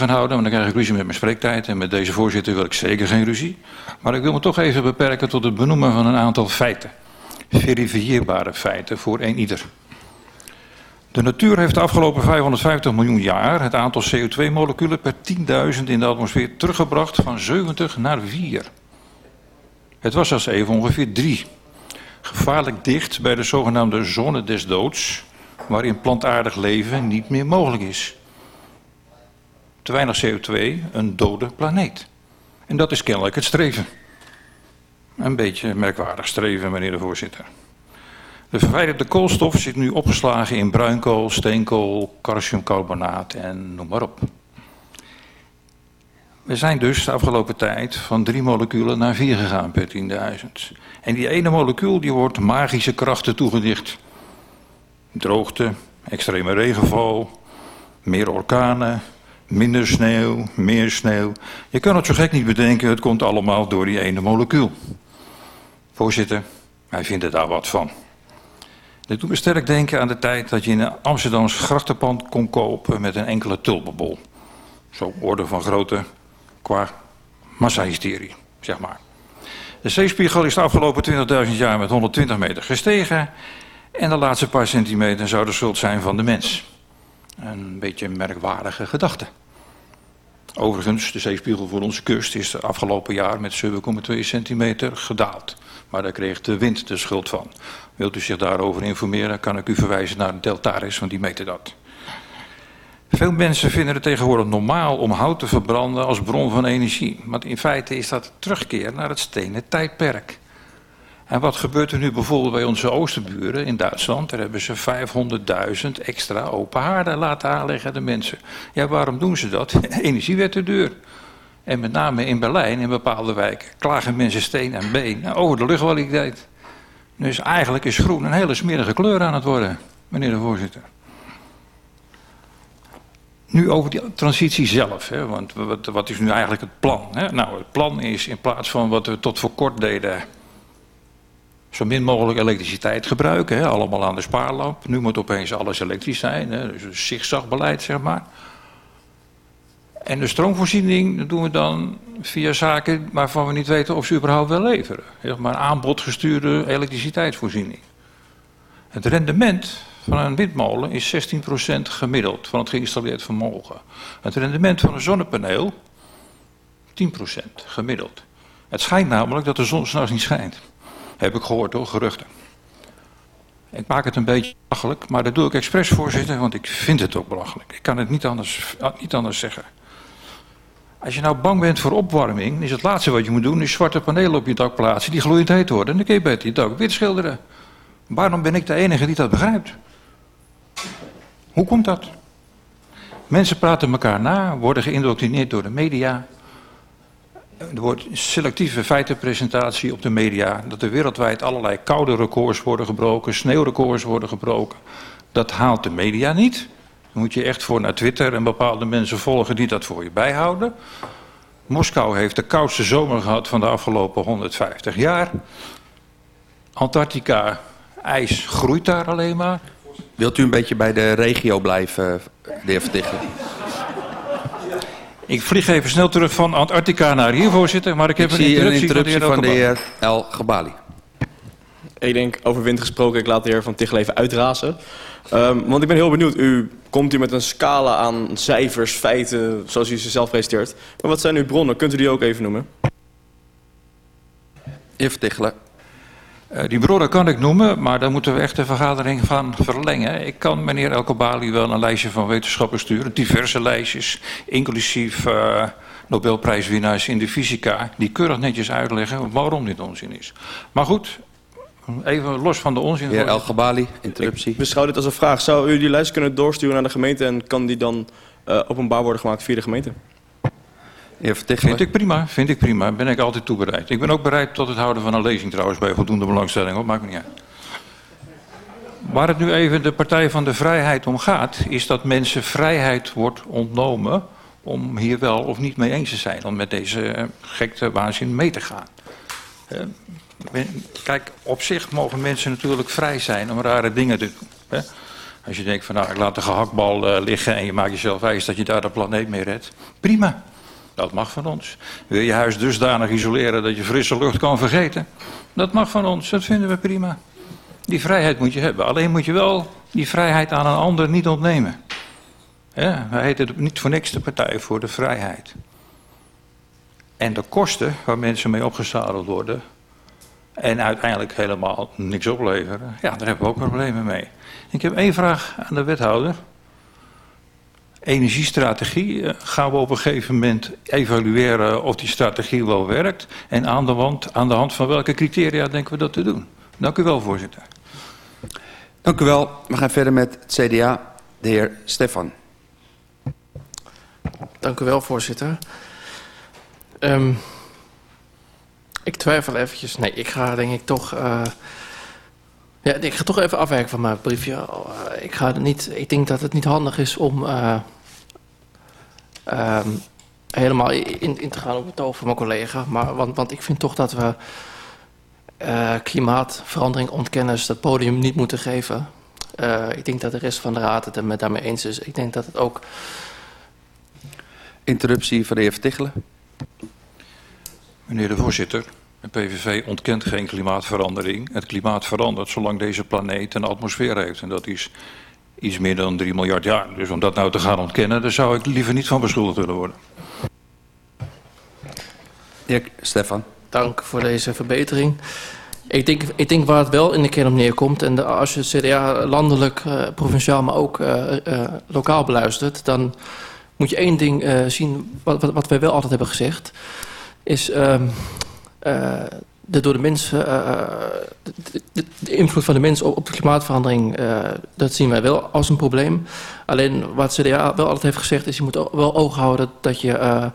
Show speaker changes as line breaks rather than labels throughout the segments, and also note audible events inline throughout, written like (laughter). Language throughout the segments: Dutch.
gaan houden, want dan krijg ik ruzie met mijn spreektijd. En met deze voorzitter wil ik zeker geen ruzie. Maar ik wil me toch even beperken tot het benoemen van een aantal feiten. Verifieerbare feiten voor een ieder. De natuur heeft de afgelopen 550 miljoen jaar het aantal CO2-moleculen per 10.000 in de atmosfeer teruggebracht van 70 naar 4. Het was als even ongeveer 3. Gevaarlijk dicht bij de zogenaamde zone des doods, waarin plantaardig leven niet meer mogelijk is. Te weinig CO2, een dode planeet. En dat is kennelijk het streven. Een beetje merkwaardig streven, meneer de voorzitter. De verwijderde koolstof zit nu opgeslagen in bruinkool, steenkool, calciumcarbonaat en noem maar op. We zijn dus de afgelopen tijd van drie moleculen naar vier gegaan per 10.000. En die ene molecuul die wordt magische krachten toegedicht. Droogte, extreme regenval, meer orkanen, minder sneeuw, meer sneeuw. Je kan het zo gek niet bedenken, het komt allemaal door die ene molecuul. Voorzitter, wij vinden daar wat van. Dit doet me sterk denken aan de tijd dat je in een Amsterdams grachtenpand kon kopen met een enkele tulpenbol. Zo orde van grootte qua massahysterie, zeg maar. De zeespiegel is de afgelopen 20.000 jaar met 120 meter gestegen. En de laatste paar centimeter zou de schuld zijn van de mens. Een beetje een merkwaardige gedachte. Overigens, de zeespiegel voor onze kust is de afgelopen jaar met 7,2 centimeter gedaald. Maar daar kreeg de wind de schuld van. Wilt u zich daarover informeren, kan ik u verwijzen naar de Deltaris, want die meten dat. Veel mensen vinden het tegenwoordig normaal om hout te verbranden als bron van energie. Maar in feite is dat terugkeer naar het stenen tijdperk. En wat gebeurt er nu bijvoorbeeld bij onze oosterburen in Duitsland? Daar hebben ze 500.000 extra open haarden laten aanleggen, de mensen. Ja, waarom doen ze dat? (laughs) Energie werd te duur. En met name in Berlijn, in bepaalde wijken, klagen mensen steen en been over de luchtkwaliteit. Dus eigenlijk is groen een hele smerige kleur aan het worden, meneer de voorzitter. Nu over die transitie zelf, hè, want wat, wat, is nu eigenlijk het plan? Hè? Nou, het plan is in plaats van wat we tot voor kort deden, zo min mogelijk elektriciteit gebruiken, hè, allemaal aan de spaarlamp. Nu moet opeens alles elektrisch zijn, hè, dus een zigzagbeleid zeg maar. En de stroomvoorziening doen we dan via zaken waarvan we niet weten of ze überhaupt wel leveren. Zeg maar aanbodgestuurde elektriciteitsvoorziening. Het rendement van een windmolen is 16% gemiddeld van het geïnstalleerd vermogen. Het rendement van een zonnepaneel 10% gemiddeld. Het schijnt namelijk dat de zon s'nachts niet schijnt. Heb ik gehoord hoor, geruchten. Ik maak het een beetje belachelijk, maar dat doe ik expres voorzitter, want ik vind het ook belachelijk. Ik kan het niet anders, niet anders zeggen. Als je nou bang bent voor opwarming, is het laatste wat je moet doen, is zwarte panelen op je dak plaatsen die gloeiend heet worden. En dan kun je bij die dak wit schilderen. Waarom ben ik de enige die dat begrijpt? Hoe komt dat? Mensen praten elkaar na, worden geïndoctrineerd door de media. Er wordt selectieve feitenpresentatie op de media. Dat er wereldwijd allerlei koude records worden gebroken, sneeuwrecords worden gebroken. Dat haalt de media niet. Dan moet je echt voor naar Twitter en bepaalde mensen volgen die dat voor je bijhouden. Moskou heeft de koudste zomer gehad van de afgelopen 150 jaar. Antarctica, ijs groeit daar alleen maar.
Wilt u een beetje bij de regio blijven, de heer?
Ik vlieg even snel terug van Antarctica naar hier, voorzitter. Maar ik heb
ik
een interruptie,
een interruptie van de heer El Gabali.
Ik denk, over wind gesproken, ik laat de heer Van Tichel even uitrazen. Um, want ik ben heel benieuwd, u komt hier met een scala aan cijfers, feiten, zoals u ze zelf presenteert. Maar wat zijn uw bronnen? Kunt u die ook even noemen?
Heer Vertichelen.
Uh, die bronnen kan ik noemen, maar dan moeten we echt de vergadering van verlengen. Ik kan meneer Elkobali wel een lijstje van wetenschappers sturen, diverse lijstjes, inclusief uh, Nobelprijswinnaars in de fysica, die keurig netjes uitleggen waarom dit onzin is. Maar goed, Even los van de onzin.
Heer El Gabali, interruptie.
Ik beschouw dit als een vraag. Zou u die lijst kunnen doorsturen naar de gemeente en kan die dan uh, openbaar worden gemaakt via de gemeente?
Vind ik prima, vind ik prima. Ben ik altijd toe bereid. Ik ben ook bereid tot het houden van een lezing trouwens bij voldoende belangstelling. Hoor. Maakt me niet uit. Waar het nu even de Partij van de Vrijheid om gaat, is dat mensen vrijheid wordt ontnomen om hier wel of niet mee eens te zijn. Om met deze uh, gekte waanzin mee te gaan. Uh, Kijk, op zich mogen mensen natuurlijk vrij zijn om rare dingen te doen. Als je denkt van nou, ik laat de gehaktbal uh, liggen en je maakt jezelf wijs dat je daar de planeet mee redt. Prima, dat mag van ons. Wil je huis dusdanig isoleren dat je frisse lucht kan vergeten? Dat mag van ons, dat vinden we prima. Die vrijheid moet je hebben. Alleen moet je wel die vrijheid aan een ander niet ontnemen. Ja, wij heten niet voor niks de Partij voor de Vrijheid. En de kosten waar mensen mee opgezadeld worden... en uiteindelijk helemaal niks opleveren... ja, daar hebben we ook problemen mee. Ik heb één vraag aan de wethouder. Energiestrategie, eh, gaan we op een gegeven moment evalueren of die strategie wel werkt? En aan de, hand, aan de hand van welke criteria denken we dat te doen? Dank u wel, voorzitter.
Dank u wel. We gaan verder met het CDA, de heer Stefan.
Dank u wel, voorzitter. Um, ik twijfel eventjes. Nee, ik ga denk ik toch... Uh, ja, ik ga toch even afwerken van mijn briefje. Uh, ik, ga niet, ik denk dat het niet handig is om uh, um, helemaal in, in, te gaan op het over van mijn collega. Maar, want, want ik vind toch dat we klimaatverandering ontkennis dat podium niet moeten geven. ik denk dat de rest van de raad het met daarmee eens is. Ik denk dat het ook
Interruptie van de heer Vertichelen.
Meneer de voorzitter, de PVV ontkent geen klimaatverandering. Het klimaat verandert zolang deze planeet een atmosfeer heeft. En dat is iets meer dan 3 miljard jaar. Dus om dat nou te gaan ontkennen, daar zou ik liever niet van beschuldigd willen worden.
Heer Stefan.
Dank voor deze verbetering. Ik denk, ik denk waar het wel in de kern op neerkomt... en de, als je het CDA landelijk, uh, provinciaal, maar ook uh, uh, lokaal beluistert... dan moet je één ding uh, zien, wat, wat, wat, wij wel altijd hebben gezegd, is uh, de door mensen, uh, de, de, de, invloed van de mens op, de klimaatverandering, dat zien wij wel als een probleem. Alleen wat CDA wel altijd heeft gezegd is, je moet wel oog houden dat, je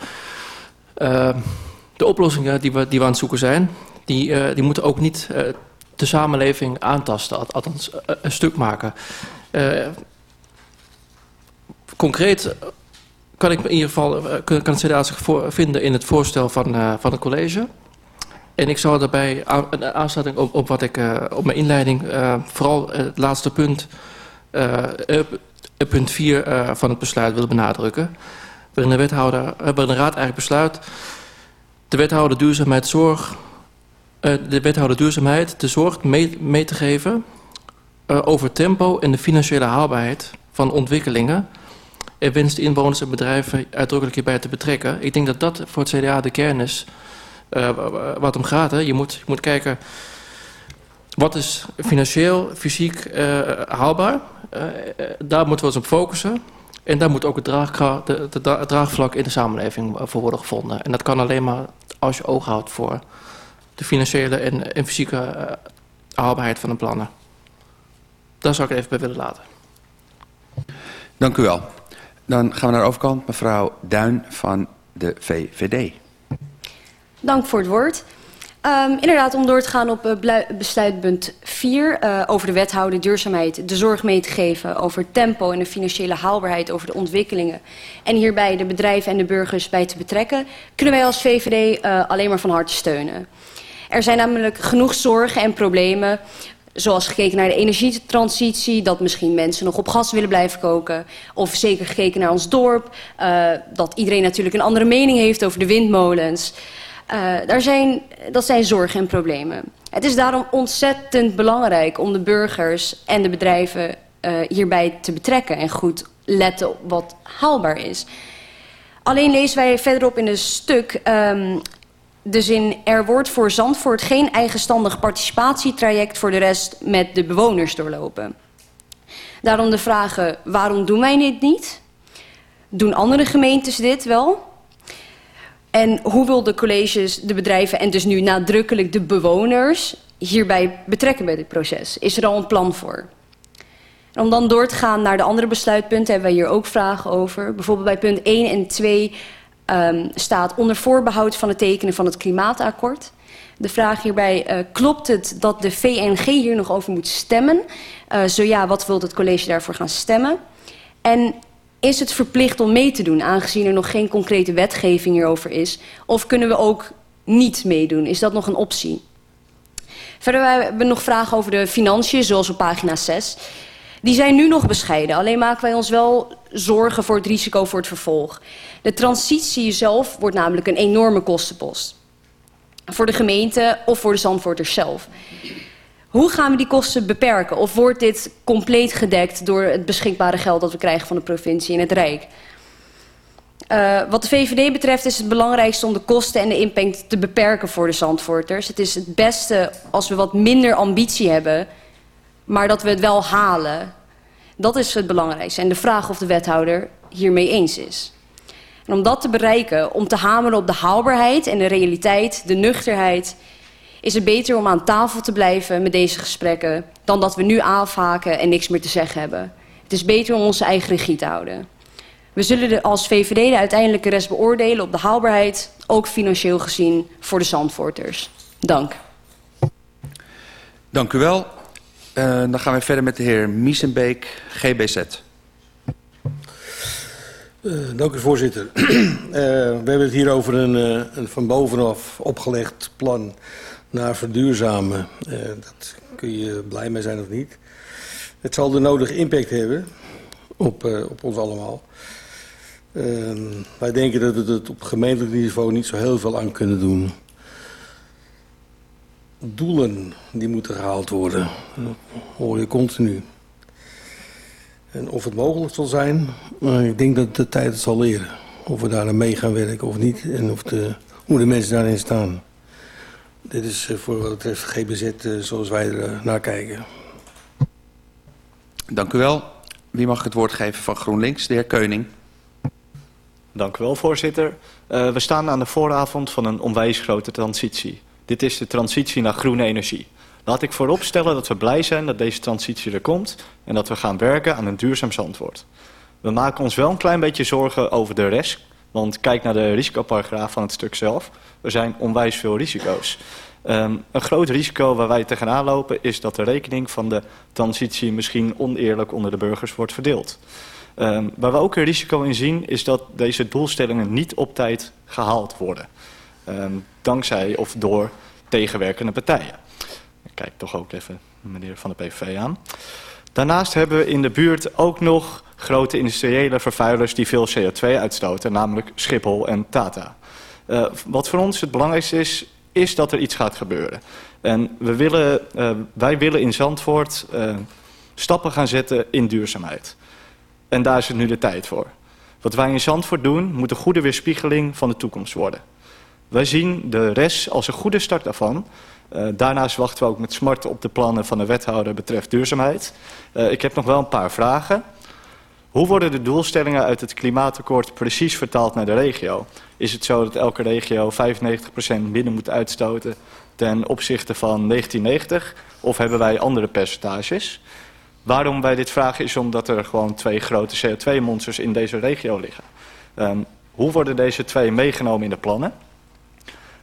de oplossingen die we, die aan het zoeken zijn, die, die moeten ook niet de samenleving aantasten, althans een stuk maken. concreet kan ik in ieder geval eh, kan het CDA zich voor, vinden in het voorstel van, van het college. En ik zou daarbij een aansluiting op, op wat ik uh, op mijn inleiding, uh, vooral het laatste punt, punt 4 van het besluit willen benadrukken. Waarin de, wethouder, waarin de raad eigenlijk besluit de wethouder duurzaamheid zorg, de wethouder duurzaamheid de zorg mee, mee te geven over tempo en de financiële haalbaarheid van ontwikkelingen en wenst inwoners en bedrijven uitdrukkelijk hierbij te betrekken. Ik denk dat dat voor het CDA de kern is uh, wat om gaat. Hè. Je, moet, je moet kijken, wat is financieel, fysiek uh, haalbaar? Uh, daar moeten we ons op focussen. En daar moet ook het, draagvlak in de samenleving voor worden gevonden. En dat kan alleen maar als je oog houdt voor de financiële en, en fysieke haalbaarheid van de plannen. Daar zou ik het even bij willen laten.
Dank u wel. Dan gaan we naar de overkant. Mevrouw Duin van de VVD.
Dank voor het woord. Um, inderdaad, om door te gaan op uh, besluitpunt 4 uh, over de wethouder duurzaamheid, de zorg mee te geven over tempo en de financiële haalbaarheid over de ontwikkelingen en hierbij de bedrijven en de burgers bij te betrekken, kunnen wij als VVD uh, alleen maar van harte steunen. Er zijn namelijk genoeg zorgen en problemen Zoals gekeken naar de energietransitie, dat misschien mensen nog op gas willen blijven koken. Of zeker gekeken naar ons dorp, dat iedereen natuurlijk een andere mening heeft over de windmolens. Uh, daar zijn, dat zijn zorgen en problemen. Het is daarom ontzettend belangrijk om de burgers en de bedrijven uh, hierbij te betrekken en goed letten op wat haalbaar is. Alleen lezen wij verderop in het stuk um, de zin er wordt voor Zandvoort geen eigenstandig participatietraject voor de rest met de bewoners doorlopen. Daarom de vragen, waarom doen wij dit niet? Doen andere gemeentes dit wel? En hoe wil de colleges, de bedrijven en dus nu nadrukkelijk de bewoners hierbij betrekken bij dit proces? Is er al een plan voor? En om dan door te gaan naar de andere besluitpunten hebben wij hier ook vragen over. Bijvoorbeeld bij punt 1 en 2 um, staat onder voorbehoud van het tekenen van het klimaatakkoord. De vraag hierbij, uh, klopt het dat de VNG hier nog over moet stemmen? Uh, zo ja, wat wil het college daarvoor gaan stemmen? En is het verplicht om mee te doen, aangezien er nog geen concrete wetgeving hierover is? Of kunnen we ook niet meedoen? Is dat nog een optie? Verder hebben we nog vragen over de financiën, zoals op pagina 6. Die zijn nu nog bescheiden, alleen maken wij ons wel zorgen voor het risico voor het vervolg. De transitie zelf wordt namelijk een enorme kostenpost. Voor de gemeente of voor de Zandvoorters zelf. Hoe gaan we die kosten beperken? Of wordt dit compleet gedekt door het beschikbare geld dat we krijgen van de provincie en het Rijk? Uh, wat de VVD betreft is het belangrijkste om de kosten en de impact te beperken voor de Zandvoorters. Het is het beste als we wat minder ambitie hebben, maar dat we het wel halen. Dat is het belangrijkste. En de vraag of de wethouder hiermee eens is. En om dat te bereiken, om te hameren op de haalbaarheid en de realiteit, de nuchterheid, is het beter om aan tafel te blijven met deze gesprekken dan dat we nu afhaken en niks meer te zeggen hebben. Het is beter om onze eigen regie te houden. We zullen de, als VVD de uiteindelijke rest beoordelen op de haalbaarheid, ook financieel gezien voor de Zandvoorters. Dank.
Dank u wel. Uh, dan gaan we verder met de heer Miesenbeek, GBZ.
Uh, dank u voorzitter. uh, (clears throat) we hebben het hier over een, uh, een van bovenaf opgelegd plan naar verduurzamen. dat kun je blij mee zijn of niet. Het zal de nodige impact hebben op, op ons allemaal. wij denken dat we het op gemeentelijk niveau niet zo heel veel aan kunnen doen doelen die moeten gehaald worden. Dat hoor je continu. En of het mogelijk zal zijn, ik denk dat de tijd het zal leren. Of we daar mee gaan werken of niet. En of de, hoe de mensen daarin staan. Dit is eh, voor wat betreft GBZ eh, zoals wij er eh, naar kijken.
Dank u wel. Wie mag het woord geven van GroenLinks? De heer Keuning.
Dank u wel, voorzitter. Uh, we staan aan de vooravond van een onwijs grote transitie. Dit is de transitie naar groene energie. Laat ik vooropstellen dat we blij zijn dat deze transitie er komt en dat we gaan werken aan een duurzaam zandwoord. We maken ons wel een klein beetje zorgen over de rest, want kijk naar de risicoparagraaf van het stuk zelf. Er zijn onwijs veel risico's. Um, een groot risico waar wij tegenaan lopen is dat de rekening van de transitie misschien oneerlijk onder de burgers wordt verdeeld. Um, waar we ook een risico in zien is dat deze doelstellingen niet op tijd gehaald worden. Um, dankzij of door tegenwerkende partijen. Ik kijk toch ook even meneer van de PVV aan. Daarnaast hebben we in de buurt ook nog grote industriële vervuilers die veel CO2 uitstoten, namelijk Schiphol en Tata. Uh, wat voor ons het belangrijkste is, is dat er iets gaat gebeuren. En we willen, uh, wij willen in Zandvoort uh, stappen gaan zetten in duurzaamheid. En daar is het nu de tijd voor. Wat wij in Zandvoort doen, moet een goede weerspiegeling van de toekomst worden. Wij zien de rest als een goede start daarvan. Daarnaast wachten we ook met smart op de plannen van de wethouder betreft duurzaamheid. Ik heb nog wel een paar vragen. Hoe worden de doelstellingen uit het klimaatakkoord precies vertaald naar de regio? Is het zo dat elke regio 95% minder moet uitstoten ten opzichte van 1990? Of hebben wij andere percentages? Waarom wij dit vragen is omdat er gewoon twee grote CO2-monsters in deze regio liggen. Um, hoe worden deze twee meegenomen in de plannen?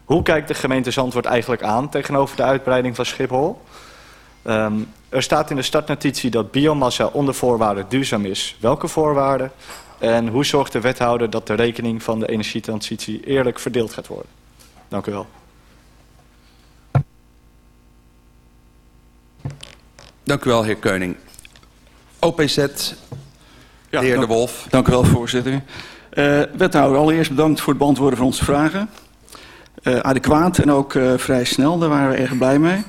Hoe kijkt de gemeente Zandvoort eigenlijk aan tegenover de uitbreiding van Schiphol? Um, er staat in de startnotitie dat biomassa onder voorwaarden duurzaam is. Welke voorwaarden? En hoe zorgt de wethouder dat de rekening van de energietransitie eerlijk verdeeld gaat worden? Dank u wel.
Dank u wel, heer Keuning. OPZ, ja, de heer
dank,
De Wolf.
Dank u wel, voorzitter. Uh, wethouder, allereerst bedankt voor het beantwoorden van onze vragen. Uh, adequaat en ook uh, vrij snel, daar waren we erg blij mee.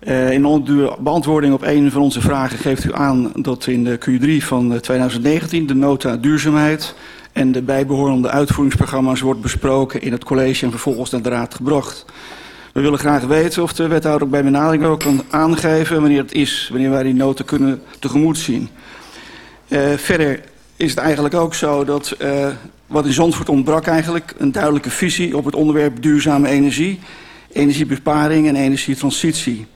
Uh, in de beantwoording op een van onze vragen geeft u aan dat in de Q3 van 2019 de nota duurzaamheid en de bijbehorende uitvoeringsprogramma's wordt besproken in het college en vervolgens naar de raad gebracht. We willen graag weten of de wethouder ook bij benadering ook kan aangeven wanneer het is, wanneer wij die nota kunnen tegemoet zien. Uh, verder is het eigenlijk ook zo dat uh, wat in Zandvoort ontbrak eigenlijk een duidelijke visie op het onderwerp duurzame energie, energiebesparing en energietransitie.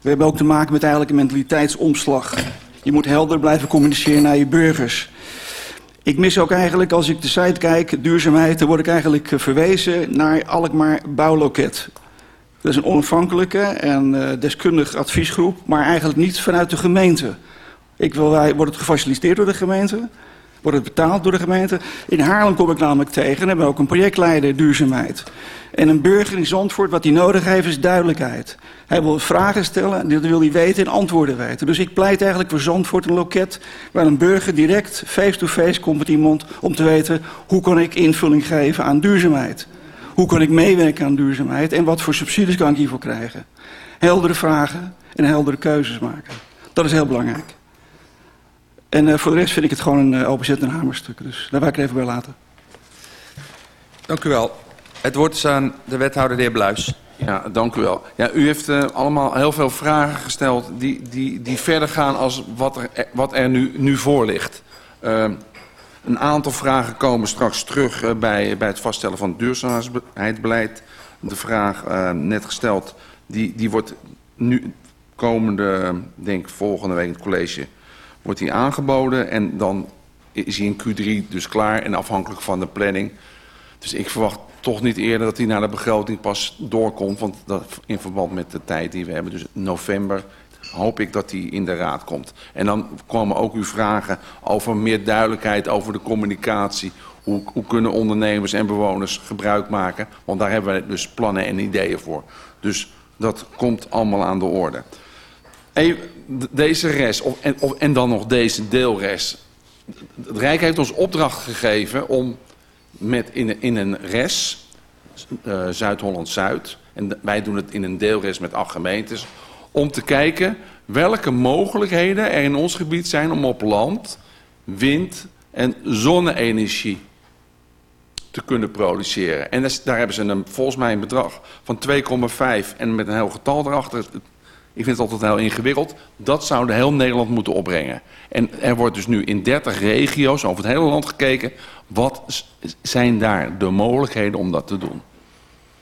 We hebben ook te maken met eigenlijk een mentaliteitsomslag. Je moet helder blijven communiceren naar je burgers. Ik mis ook eigenlijk, als ik de site kijk, duurzaamheid, dan word ik eigenlijk verwezen naar Alkmaar Bouwloket. Dat is een onafhankelijke en uh, deskundig adviesgroep, maar eigenlijk niet vanuit de gemeente. Ik wil, wordt het gefaciliteerd door de gemeente? Wordt het betaald door de gemeente? In Haarlem kom ik namelijk tegen. En hebben ook een projectleider duurzaamheid. En een burger in Zandvoort, wat hij nodig heeft, is duidelijkheid. Hij wil vragen stellen, dat wil hij weten en antwoorden weten. Dus ik pleit eigenlijk voor Zandvoort een loket... waar een burger direct face-to-face komt met iemand... om te weten, hoe kan ik invulling geven aan duurzaamheid? Hoe kan ik meewerken aan duurzaamheid? En wat voor subsidies kan ik hiervoor krijgen? Heldere vragen en heldere keuzes maken. Dat is heel belangrijk. En uh, voor de rest vind ik het gewoon een uh, openzet en hamerstuk. Dus daar wil ik er even bij laten.
Dank u wel. Het woord is aan de wethouder, de heer Bluis.
Ja, dank u wel. Ja, u heeft uh, allemaal heel veel vragen gesteld die, die, die verder gaan als wat er, wat er nu, nu voor ligt. Uh, een aantal vragen komen straks terug uh, bij, bij het vaststellen van het duurzaamheidsbeleid. De vraag net gesteld, die, die wordt nu komende, denk volgende week in het college, wordt die aangeboden. En dan is hij in Q3 dus klaar en afhankelijk van de planning. Dus ik verwacht toch niet eerder dat hij naar de begroting pas doorkomt. Want dat, in verband met de tijd die we hebben, dus november, hoop ik dat hij in de raad komt. En dan komen ook uw vragen over meer duidelijkheid over de communicatie. Hoe, hoe kunnen ondernemers en bewoners gebruik maken? Want daar hebben we dus plannen en ideeën voor. Dus dat komt allemaal aan de orde. Deze rest, of, en, en dan nog deze deelrest. Het Rijk heeft ons opdracht gegeven om met in, in een res, uh, Zuid-Holland-Zuid, en wij doen het in een deelres met acht gemeentes, om te kijken welke mogelijkheden er in ons gebied zijn om op land wind- en zonne-energie te kunnen produceren. En daar hebben ze een, volgens mij een bedrag van 2,5 en met een heel getal erachter. Ik vind het altijd heel ingewikkeld. Dat zou heel Nederland moeten opbrengen. En er wordt dus nu in 30 regio's over het hele land gekeken... wat zijn daar de mogelijkheden om dat te doen.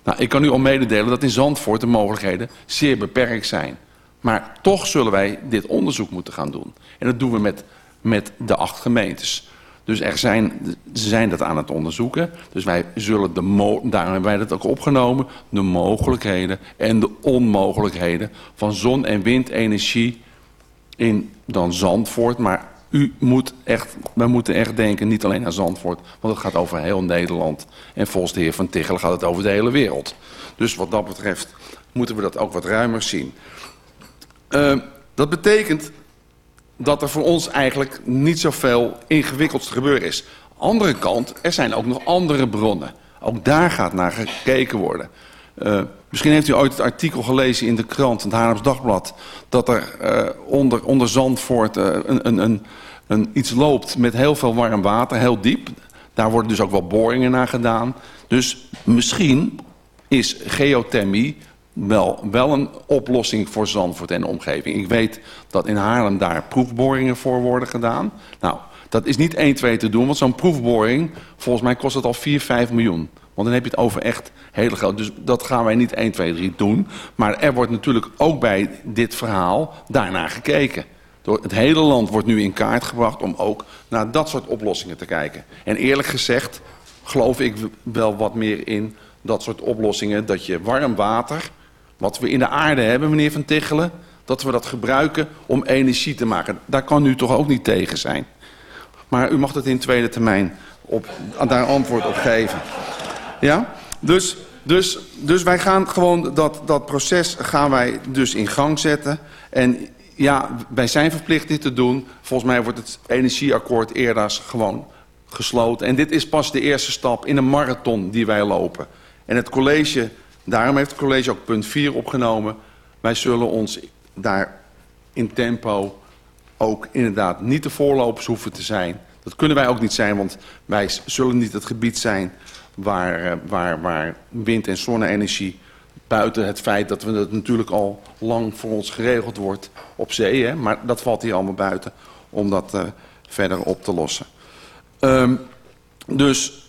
Nou, ik kan u al mededelen dat in Zandvoort de mogelijkheden zeer beperkt zijn. Maar toch zullen wij dit onderzoek moeten gaan doen. En dat doen we met, met de acht gemeentes. Dus er zijn, ze zijn dat aan het onderzoeken. Dus wij zullen de daarom hebben wij dat ook opgenomen. De mogelijkheden en de onmogelijkheden van zon- en windenergie in dan Zandvoort. Maar u moet echt, wij moeten echt denken niet alleen aan Zandvoort. Want het gaat over heel Nederland. En volgens de heer Van Tichelen gaat het over de hele wereld. Dus wat dat betreft moeten we dat ook wat ruimer zien. Uh, dat betekent dat er voor ons eigenlijk niet zoveel ingewikkelds te gebeuren is. Andere kant, er zijn ook nog andere bronnen. Ook daar gaat naar gekeken worden. Uh, misschien heeft u ooit het artikel gelezen in de krant, het Haarlems Dagblad... dat er uh, onder, onder Zandvoort uh, een, een, een, een, iets loopt met heel veel warm water, heel diep. Daar worden dus ook wel boringen naar gedaan. Dus misschien is geothermie wel, wel een oplossing voor Zandvoort en de omgeving. Ik weet dat in Haarlem daar proefboringen voor worden gedaan. Nou, dat is niet 1, 2 te doen, want zo'n proefboring, volgens mij kost het al 4, 5 miljoen. Want dan heb je het over echt hele groot. Dus dat gaan wij niet 1, 2, 3 doen. Maar er wordt natuurlijk ook bij dit verhaal daarnaar gekeken. Door het hele land wordt nu in kaart gebracht om ook naar dat soort oplossingen te kijken. En eerlijk gezegd geloof ik wel wat meer in dat soort oplossingen. Dat je warm water wat we in de aarde hebben, meneer Van Tichelen, dat we dat gebruiken om energie te maken. Daar kan u toch ook niet tegen zijn. Maar u mag het in tweede termijn op, daar antwoord op geven. Ja? Dus, dus, dus wij gaan gewoon dat, dat proces gaan wij dus in gang zetten. En ja, wij zijn verplicht dit te doen. Volgens mij wordt het energieakkoord eerder gewoon gesloten. En dit is pas de eerste stap in een marathon die wij lopen. En het college Daarom heeft het college ook punt 4 opgenomen. Wij zullen ons daar in tempo ook inderdaad niet de voorlopers hoeven te zijn. Dat kunnen wij ook niet zijn, want wij zullen niet het gebied zijn waar, eh, waar, waar wind- en zonne-energie... buiten het feit dat we het natuurlijk al lang voor ons geregeld wordt op zee. Hè? Maar dat valt hier allemaal buiten om dat uh, verder op te lossen. Um, dus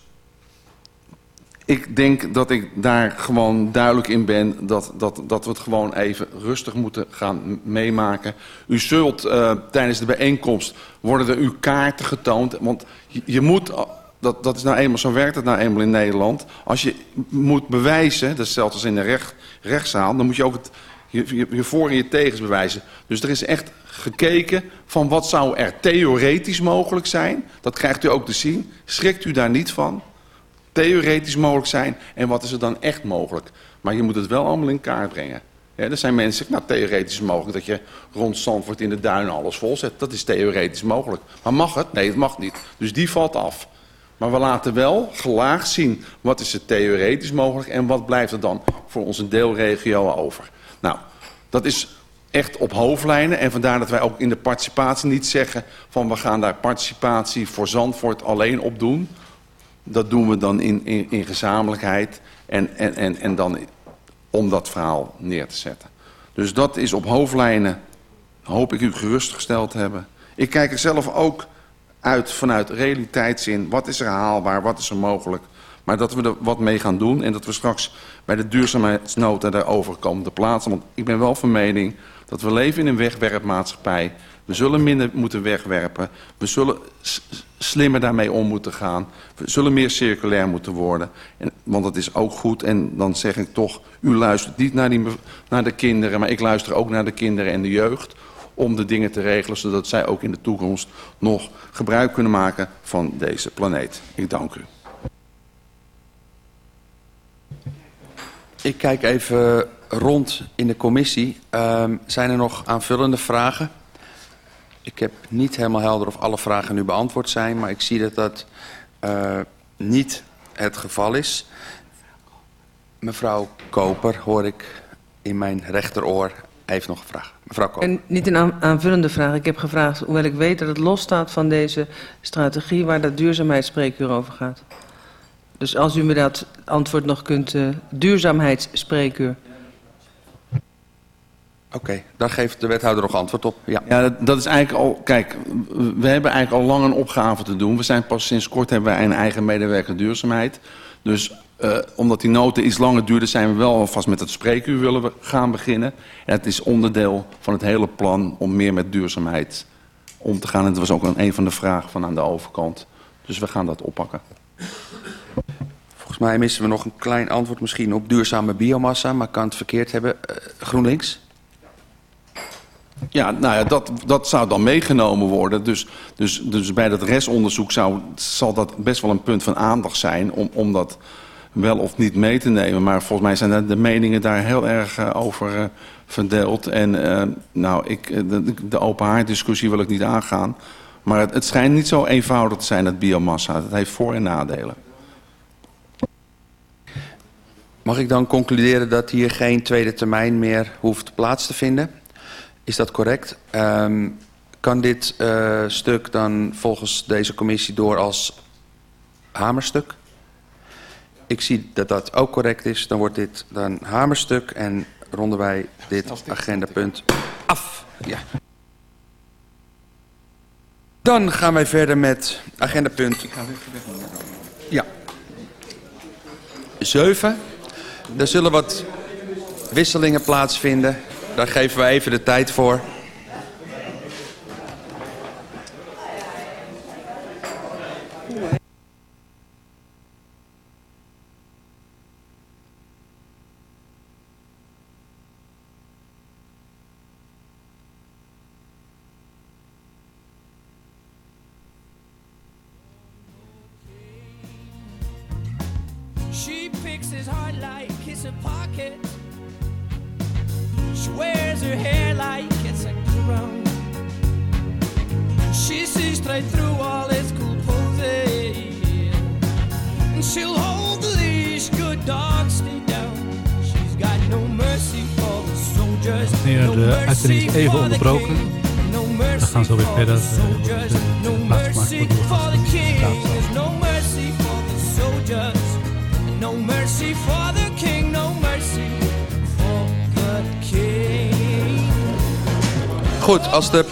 ik denk dat ik daar gewoon duidelijk in ben dat, dat, dat we het gewoon even rustig moeten gaan meemaken. U zult uh, tijdens de bijeenkomst worden er uw kaarten getoond. Want je, moet, dat, dat is nou eenmaal, zo werkt het nou eenmaal in Nederland. Als je moet bewijzen, dat is zelfs als in de recht, rechtszaal, dan moet je ook het, je, je, je voor en je tegens bewijzen. Dus er is echt gekeken van wat zou er theoretisch mogelijk zijn. Dat krijgt u ook te zien. Schrikt u daar niet van. Theoretisch mogelijk zijn en wat is er dan echt mogelijk. Maar je moet het wel allemaal in kaart brengen. Er zijn mensen, nou theoretisch mogelijk dat je rond Zandvoort in de duinen alles volzet. Dat is theoretisch mogelijk. Maar mag het? Nee, het mag niet. Dus die valt af. Maar we laten wel gelaagd zien wat is er theoretisch mogelijk en wat blijft er dan voor onze deelregio over. Nou, dat is echt op hoofdlijnen en vandaar dat wij ook in de participatie niet zeggen van we gaan daar participatie voor Zandvoort alleen op doen. Dat doen we dan in, in, in gezamenlijkheid en, en, en, en dan om dat verhaal neer te zetten. Dus dat is op hoofdlijnen, hoop ik u gerustgesteld te hebben. Ik kijk er zelf ook uit vanuit realiteitszin. Wat is er haalbaar, wat is er mogelijk. Maar dat we er wat mee gaan doen en dat we straks bij de duurzaamheidsnota daarover komen te plaatsen. Want ik ben wel van mening dat we leven in een wegwerpmaatschappij. We zullen minder moeten wegwerpen. We zullen slimmer daarmee om moeten gaan. We zullen meer circulair moeten worden. En, want dat is ook goed. En dan zeg ik toch, u luistert niet naar, die, naar de kinderen... maar ik luister ook naar de kinderen en de jeugd... om de dingen te regelen, zodat zij ook in de toekomst... nog gebruik kunnen maken van deze planeet. Ik dank u.
Ik kijk even rond in de commissie. Um, zijn er nog aanvullende vragen? Ik heb niet helemaal helder of alle vragen nu beantwoord zijn, maar ik zie dat dat uh, niet het geval is. Mevrouw Koper hoor ik in mijn rechteroor heeft nog een vraag. Mevrouw Koper.
En niet een aanvullende vraag. Ik heb gevraagd, hoewel ik weet dat het losstaat van deze strategie waar dat duurzaamheidsspreekuur over gaat. Dus als u me dat antwoord nog kunt, uh, duurzaamheidsspreekuur.
Oké, okay, daar geeft de wethouder nog antwoord op. Ja,
ja dat, dat, is eigenlijk al... Kijk, we hebben eigenlijk al lang een opgave te doen. We zijn pas sinds kort hebben wij een eigen medewerker duurzaamheid. Dus uh, omdat die noten iets langer duurden... zijn we wel alvast met het spreekuur willen we gaan beginnen. En het is onderdeel van het hele plan om meer met duurzaamheid om te gaan. En dat was ook een, een van de vragen van aan de overkant. Dus we gaan dat oppakken.
Volgens mij missen we nog een klein antwoord misschien op duurzame biomassa... maar kan het verkeerd hebben. Uh, GroenLinks?
Ja, nou ja, dat, dat zou dan meegenomen worden. Dus, dus, dus bij dat restonderzoek zou, zal dat best wel een punt van aandacht zijn... om, om dat wel of niet mee te nemen. Maar volgens mij zijn de meningen daar heel erg uh, over uh, verdeeld. En nou, ik, de, de open wil ik niet aangaan. Maar het, het schijnt niet zo eenvoudig te zijn, dat biomassa. Dat heeft voor- en nadelen.
Mag ik dan concluderen dat hier geen tweede termijn meer hoeft plaats te vinden? Is dat correct? Um, kan dit uh, stuk dan volgens deze commissie door als hamerstuk? Ik zie dat dat ook correct is. Dan wordt dit dan hamerstuk en ronden wij dit agendapunt af. Ja. Dan gaan wij verder met agendapunt ja. 7. Er zullen wat wisselingen plaatsvinden. Daar geven we even de tijd voor.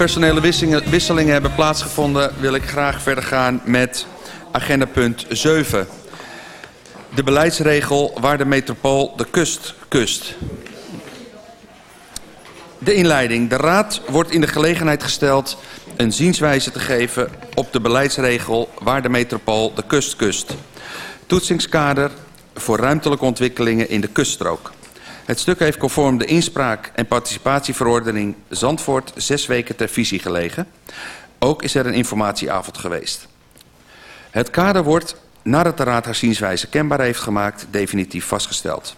Personele wisselingen, hebben plaatsgevonden... wil ik graag verder gaan met agenda punt 7. De beleidsregel waar de metropool de kust kust. De inleiding. De Raad wordt in de gelegenheid gesteld een zienswijze te geven op de beleidsregel waar de metropool de kust kust. Toetsingskader voor ruimtelijke ontwikkelingen in de kuststrook. Het stuk heeft conform de inspraak- en participatieverordening Zandvoort zes weken ter visie gelegen. Ook is er een informatieavond geweest. Het kader wordt, nadat de Raad haar zienswijze kenbaar heeft gemaakt, definitief vastgesteld.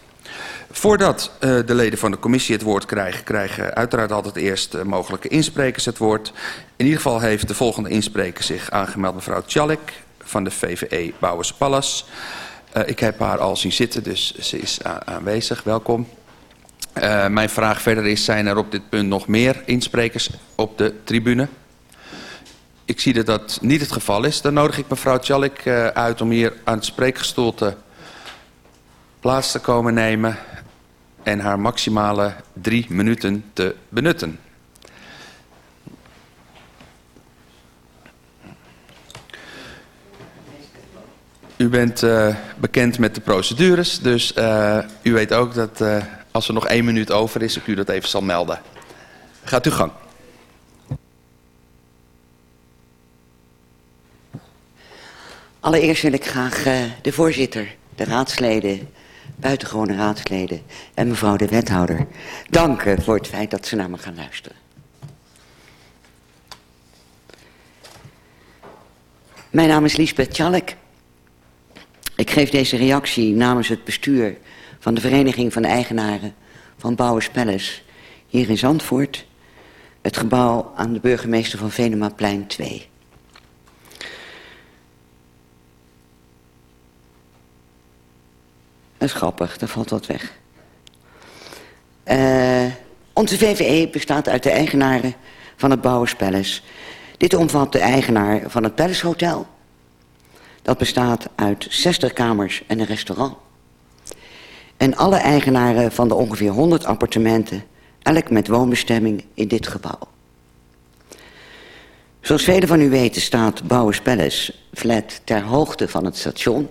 Voordat uh, de leden van de commissie het woord krijgen, krijgen uiteraard altijd eerst uh, mogelijke insprekers het woord. In ieder geval heeft de volgende inspreker zich aangemeld, mevrouw Tjallik van de VVE Bouwers Pallas. Uh, ik heb haar al zien zitten, dus ze is aanwezig. Welkom. Uh, mijn vraag verder is, zijn er op dit punt nog meer insprekers op de tribune? Ik zie dat dat niet het geval is. Dan nodig ik mevrouw Tjallik uh, uit om hier aan het spreekgestoel te plaats te komen nemen en haar maximale drie minuten te benutten. U bent uh, bekend met de procedures, dus u weet ook dat als er nog één minuut over is, ik u dat even zal melden. Gaat uw gang.
Allereerst wil ik graag de voorzitter, de raadsleden, buitengewone raadsleden en mevrouw de wethouder danken voor het feit dat ze naar me gaan luisteren. Mijn naam is Liesbeth Tjallik. Ik geef deze reactie namens het bestuur van de Vereniging van Eigenaren van Bouwers Palace hier in Zandvoort. Het gebouw aan de burgemeester van Venemaplein 2. Dat is grappig, daar valt wat weg. Uh, onze VVE bestaat uit de eigenaren van het Bouwers Palace. Dit omvat de eigenaar van het Palace Hotel. Dat bestaat uit 60 kamers en een restaurant. En alle eigenaren van de ongeveer 100 appartementen, elk met woonbestemming in dit gebouw. Zoals velen van u weten staat Bouwers Palace flat ter hoogte van het station.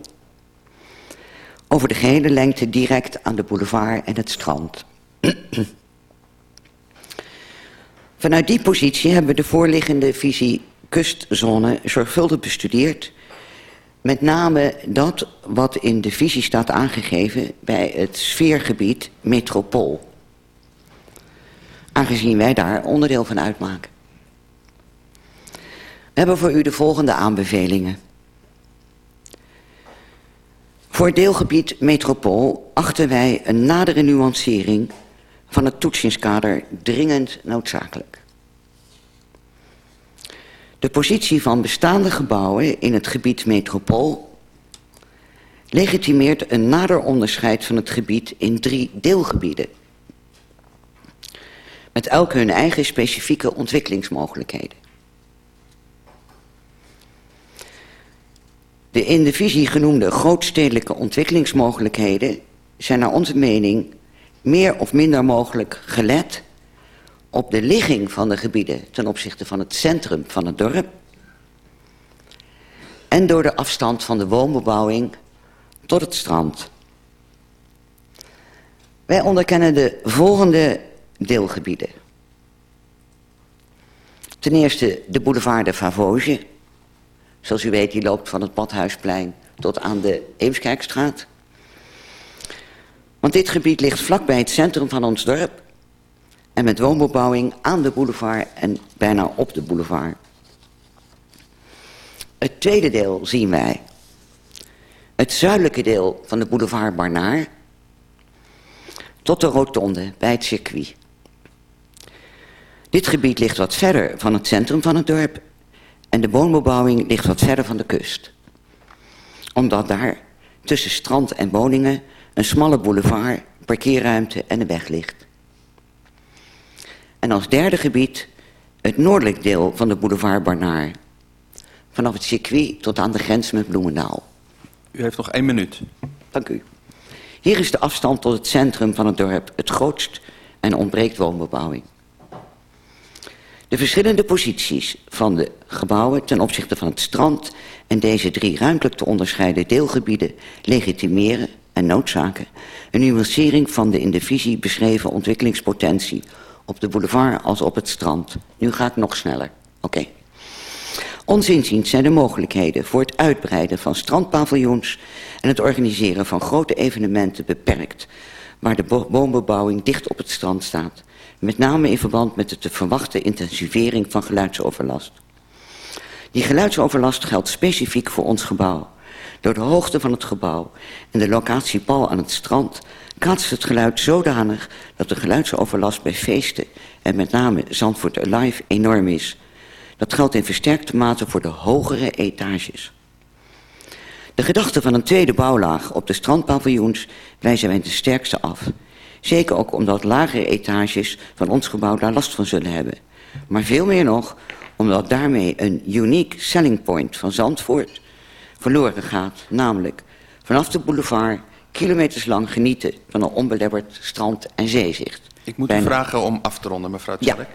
Over de gehele lengte direct aan de boulevard en het strand. (clears throat) Vanuit die positie hebben we de voorliggende visie kustzone zorgvuldig bestudeerd met name dat wat in de visie staat aangegeven bij het sfeergebied metropool. Aangezien wij daar onderdeel van uitmaken. We hebben voor u de volgende aanbevelingen. Voor deelgebied metropool achten wij een nadere nuancering van het toetsingskader dringend noodzakelijk. De positie van bestaande gebouwen in het gebied metropool legitimeert een nader onderscheid van het gebied in drie deelgebieden. Met elk hun eigen specifieke ontwikkelingsmogelijkheden. De in de visie genoemde grootstedelijke ontwikkelingsmogelijkheden zijn naar onze mening meer of minder mogelijk gelet op de ligging van de gebieden ten opzichte van het centrum van het dorp. En door de afstand van de woonbebouwing tot het strand. Wij onderkennen de volgende deelgebieden. Ten eerste de boulevard de Favosje. Zoals u weet, die loopt van het Badhuisplein tot aan de Eemskerkstraat. Want dit gebied ligt vlakbij het centrum van ons dorp en met woonbebouwing aan de boulevard en bijna op de boulevard. Het tweede deel zien wij. Het zuidelijke deel van de boulevard Barnaar tot de rotonde bij het circuit. Dit gebied ligt wat verder van het centrum van het dorp en de woonbebouwing ligt wat verder van de kust. Omdat daar tussen strand en woningen een smalle boulevard, parkeerruimte en een weg ligt. En als derde gebied het noordelijk deel van de boulevard Barnaar. Vanaf het circuit tot aan de grens met Bloemendaal.
U heeft nog één minuut.
Dank u. Hier is de afstand tot het centrum van het dorp het grootst en ontbreekt woonbebouwing. De verschillende posities van de gebouwen ten opzichte van het strand en deze drie ruimtelijk te onderscheiden deelgebieden legitimeren en noodzaken een nuancering van de in de visie beschreven ontwikkelingspotentie op de boulevard als op het strand. Nu ga ik nog sneller. Oké. Okay. Ons inziens zijn de mogelijkheden voor het uitbreiden van strandpaviljoens en het organiseren van grote evenementen beperkt. waar de bo- woonbebouwing dicht op het strand staat. Met name in verband met de te verwachten intensivering van geluidsoverlast. Die geluidsoverlast geldt specifiek voor ons gebouw. Door de hoogte van het gebouw en de locatie pal aan het strand kaatst het geluid zodanig dat de geluidsoverlast bij feesten en met name Zandvoort Alive enorm is. Dat geldt in versterkte mate voor de hogere etages. De gedachte van een tweede bouwlaag op de strandpaviljoens wijzen wij de sterkste af. Zeker ook omdat lagere etages van ons gebouw daar last van zullen hebben. Maar veel meer nog omdat daarmee een unique selling point van Zandvoort verloren gaat. Namelijk vanaf de boulevard kilometers lang genieten van een onbelemmerd strand- en zeezicht.
Ik moet u vragen om af te ronden, mevrouw
Ja.
Tjallik.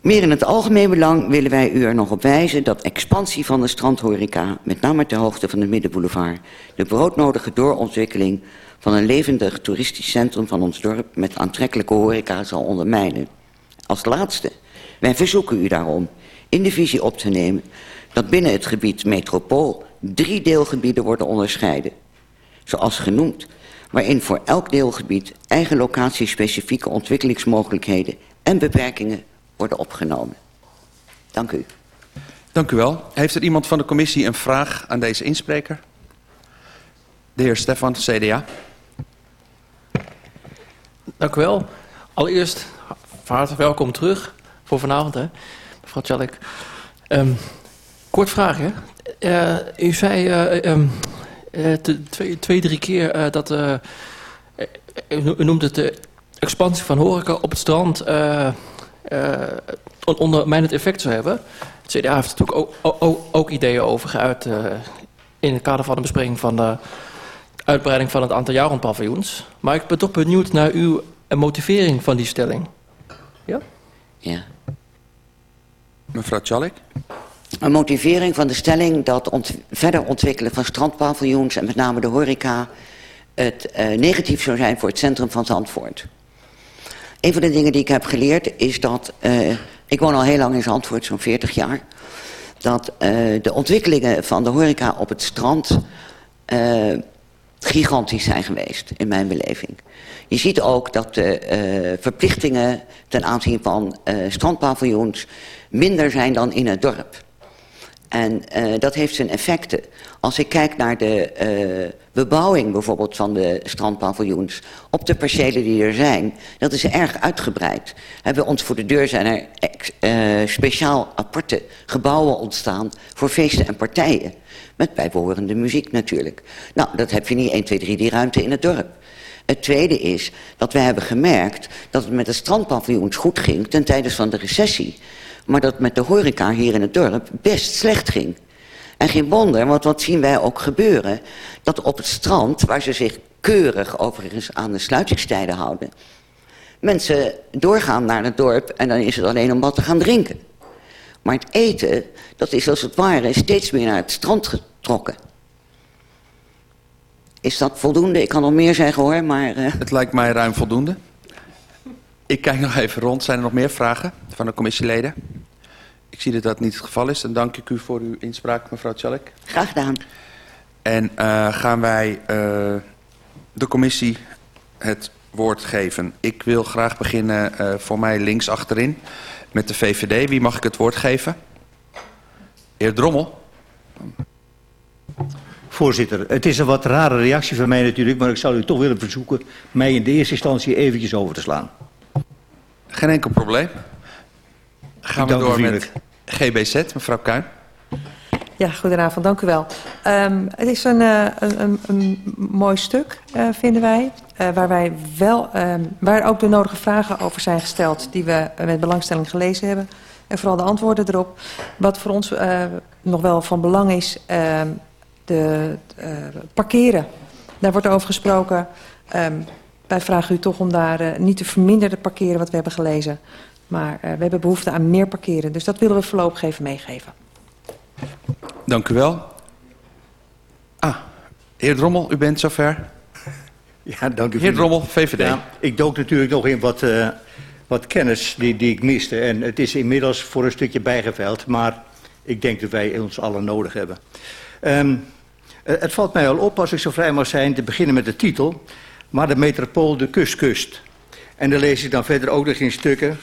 Meer in het algemeen belang willen wij u er nog op wijzen dat expansie van de strandhoreca, met name ter hoogte van de Middenboulevard, de broodnodige doorontwikkeling van een levendig toeristisch centrum van ons dorp met aantrekkelijke horeca zal ondermijnen. Als laatste, wij verzoeken u daarom in de visie op te nemen dat binnen het gebied metropool drie deelgebieden worden onderscheiden. Zoals genoemd, waarin voor elk deelgebied eigen locatiespecifieke ontwikkelingsmogelijkheden en beperkingen worden opgenomen. Dank u.
Dank u wel. Heeft er iemand van de commissie een vraag aan deze inspreker? De heer Stefan, CDA.
Dank u wel. Allereerst van harte welkom terug voor vanavond, hè, mevrouw Tjallik. Ehm, kort vraag, hè. Eh, u zei te- twee, twee, drie keer dat... u no- u noemt het de expansie van horeca op het strand... ondermijnend effect zou hebben. Het CDA heeft natuurlijk ook, ook, ook ideeën over geuit... in het kader van de bespreking van de uitbreiding van het aantal jaarrondpaviljoens. Maar ik ben toch benieuwd naar uw motivering van die stelling. Ja?
Ja.
Mevrouw Tjallik.
Een motivering van de stelling dat verder ontwikkelen van strandpaviljoens en met name de horeca het eh, negatief zou zijn voor het centrum van Zandvoort. Een van de dingen die ik heb geleerd is dat, eh, ik woon al heel lang in Zandvoort, zo'n 40 jaar, dat eh, de ontwikkelingen van de horeca op het strand eh, gigantisch zijn geweest, in mijn beleving. Je ziet ook dat de eh, verplichtingen ten aanzien van eh, strandpaviljoens minder zijn dan in het dorp. En eh, dat heeft zijn effecten. Als ik kijk naar de eh, bebouwing bijvoorbeeld van de strandpaviljoens... op de percelen die er zijn, dat is erg uitgebreid. Bij ons voor de deur zijn er eh, speciaal aparte gebouwen ontstaan... voor feesten en partijen. Met bijbehorende muziek natuurlijk. Nou, dat heb je niet 1, 2, 3 die ruimte in het dorp. Het tweede is dat we hebben gemerkt dat het met de strandpaviljoens goed ging... ten tijde van de recessie. Maar dat met de horeca hier in het dorp best slecht ging. En geen wonder, want wat zien wij ook gebeuren? Dat op het strand, waar ze zich keurig overigens aan de sluitingstijden houden... mensen doorgaan naar het dorp en dan is het alleen om wat te gaan drinken. Maar het eten, dat is als het ware steeds meer naar het strand getrokken. Is dat voldoende? Ik kan nog meer zeggen hoor, maar... eh,
Het lijkt mij ruim voldoende. Ik kijk nog even rond. Zijn er nog meer vragen van de commissieleden? Ik zie dat dat niet het geval is. Dan dank ik u voor uw inspraak, mevrouw Tjallik.
Graag gedaan.
En eh, gaan wij eh, de commissie het woord geven. Ik wil graag beginnen eh, voor mij links achterin met de VVD. Wie mag ik het woord geven? Heer Drommel.
Voorzitter, het is een wat rare reactie van mij natuurlijk, maar ik zou u toch willen verzoeken mij in de eerste instantie eventjes over te slaan.
Geen enkel probleem. Gaan we door met GBZ, mevrouw Kuijn.
Ja, goedenavond, dank u wel. Ehm, het is een, eh, een, een, een mooi stuk, eh, vinden wij. eh, waar, wij wel, ehm, waar ook de nodige vragen over zijn gesteld... die we met belangstelling gelezen hebben. En vooral de antwoorden erop. Wat voor ons eh, nog wel van belang is... ehm, de eh, parkeren. Daar wordt over gesproken. Ehm, wij vragen u toch om daar eh, niet te verminderen parkeren... wat we hebben gelezen. Maar eh, we hebben behoefte aan meer parkeren. Dus dat willen we voorlopig even meegeven.
Dank u wel. Ah, heer Drommel, u bent zover. (laughs)
Ja, dank u.
Heer Drommel, VVD.
Ja, ik dook natuurlijk nog in wat, eh, wat kennis die, die ik miste. En het is inmiddels voor een stukje bijgeveld, maar ik denk dat wij ons allen nodig hebben. Ehm, Eh, het valt mij al op, als ik zo vrij mag zijn, te beginnen met de titel. Maar de metropool de kust kust. En dan lees ik dan verder ook nog in stukken.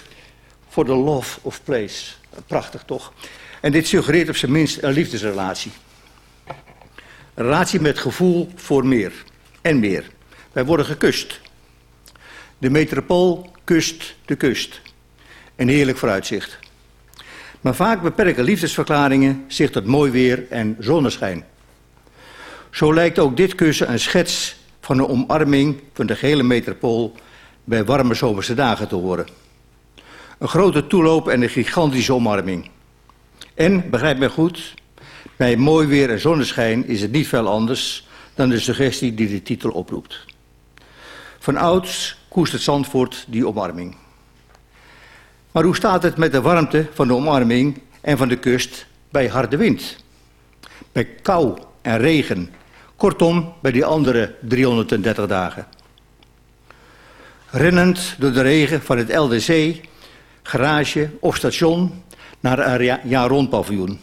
For the love of place. Prachtig toch? En dit suggereert op zijn minst een liefdesrelatie. Een relatie met gevoel voor meer. En meer. Wij worden gekust. De metropool kust de kust. Een heerlijk vooruitzicht. Maar vaak beperken liefdesverklaringen zich tot mooi weer en zonneschijn. Zo lijkt ook dit kussen een schets van een omarming van de gehele metropool bij warme zomerse dagen te horen. Een grote toeloop en een gigantische omarming. En, begrijp mij goed, bij mooi weer en zonneschijn is het niet veel anders dan de suggestie die de titel oproept. Van ouds koestert Zandvoort die omarming. Maar hoe staat het met de warmte van de omarming en van de kust bij harde wind? Bij kou en regen. Kortom, bij die andere 330 dagen. Rennend door de regen van het LDC, garage of station naar een jaar rond paviljoen.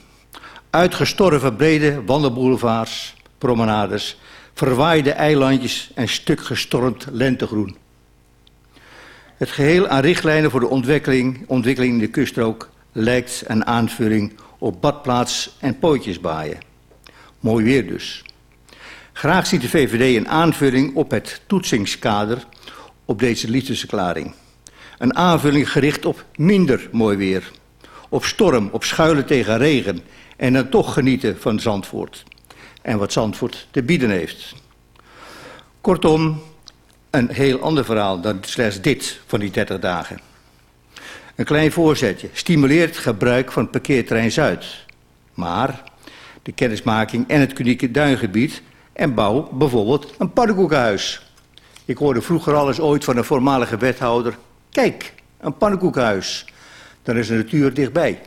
Uitgestorven brede wandelboulevards, promenades, verwaaide eilandjes en stuk gestormd lentegroen. Het geheel aan richtlijnen voor de ontwikkeling, ontwikkeling in de kuststrook lijkt een aanvulling op badplaats en pootjesbaaien. Mooi weer dus. Graag ziet de VVD een aanvulling op het toetsingskader op deze liefdesverklaring. Een aanvulling gericht op minder mooi weer. Op storm, op schuilen tegen regen en dan toch genieten van Zandvoort. En wat Zandvoort te bieden heeft. Kortom, een heel ander verhaal dan slechts dit van die 30 dagen. Een klein voorzetje stimuleert gebruik van parkeerterrein Zuid. Maar de kennismaking en het unieke duingebied en bouw bijvoorbeeld een pannenkoekenhuis. Ik hoorde vroeger al eens ooit van een voormalige wethouder... kijk, een pannenkoekenhuis. Dan is de natuur dichtbij.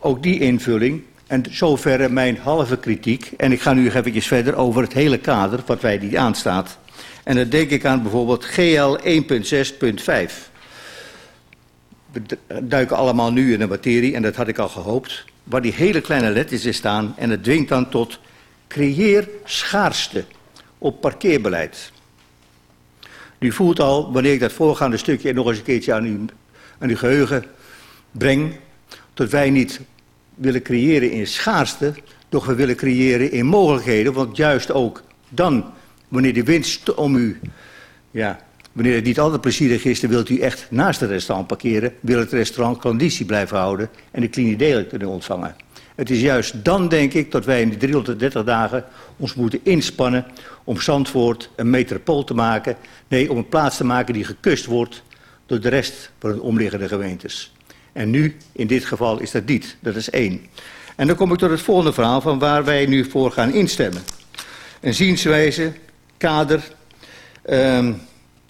Ook die invulling en zoverre mijn halve kritiek. En ik ga nu even verder over het hele kader wat wij die aanstaat. En dan denk ik aan bijvoorbeeld GL 1.6.5. We duiken allemaal nu in de materie, en dat had ik al gehoopt. Waar die hele kleine letters in staan. En het dwingt dan tot creëer schaarste op parkeerbeleid. U voelt al, wanneer ik dat voorgaande stukje nog eens een keertje aan uw, aan uw geheugen breng, dat wij niet willen creëren in schaarste, doch we willen creëren in mogelijkheden. Want juist ook dan, wanneer de winst om u, ja, wanneer het niet altijd plezierig is, dan wilt u echt naast het restaurant parkeren, wil het restaurant conditie blijven houden en de clean delen kunnen ontvangen. Het is juist dan, denk ik, dat wij in die 330 dagen ons moeten inspannen om Zandvoort een metropool te maken. Nee, om een plaats te maken die gekust wordt door de rest van de omliggende gemeentes. En nu, in dit geval, is dat niet. Dat is één. En dan kom ik tot het volgende verhaal van waar wij nu voor gaan instemmen. Een zienswijze, kader, um,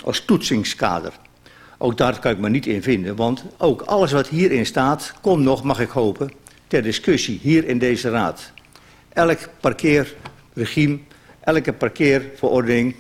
als toetsingskader. Ook daar kan ik me niet in vinden, want ook alles wat hierin staat, komt nog, mag ik hopen, ter discussie hier in deze raad. Elk parkeerregime, elke parkeerverordening,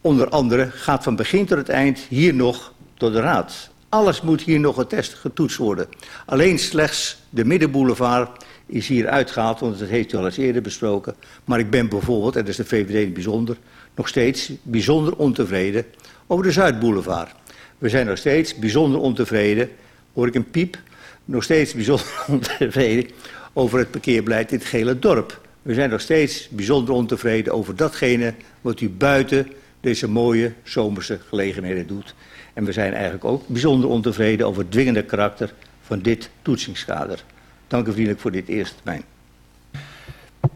onder andere, gaat van begin tot het eind hier nog door de raad. Alles moet hier nog getest, getoetst worden. Alleen slechts de middenboulevard is hier uitgehaald, want dat heeft u al eens eerder besproken. Maar ik ben bijvoorbeeld, en dat is de VVD in bijzonder, nog steeds bijzonder ontevreden over de Zuidboulevard. We zijn nog steeds bijzonder ontevreden, hoor ik een piep, nog steeds bijzonder (laughs) ontevreden over het parkeerbeleid in het gele dorp. We zijn nog steeds bijzonder ontevreden over datgene wat u buiten deze mooie zomerse gelegenheden doet. En we zijn eigenlijk ook bijzonder ontevreden over het dwingende karakter van dit toetsingskader. Dank u vriendelijk voor dit eerste termijn.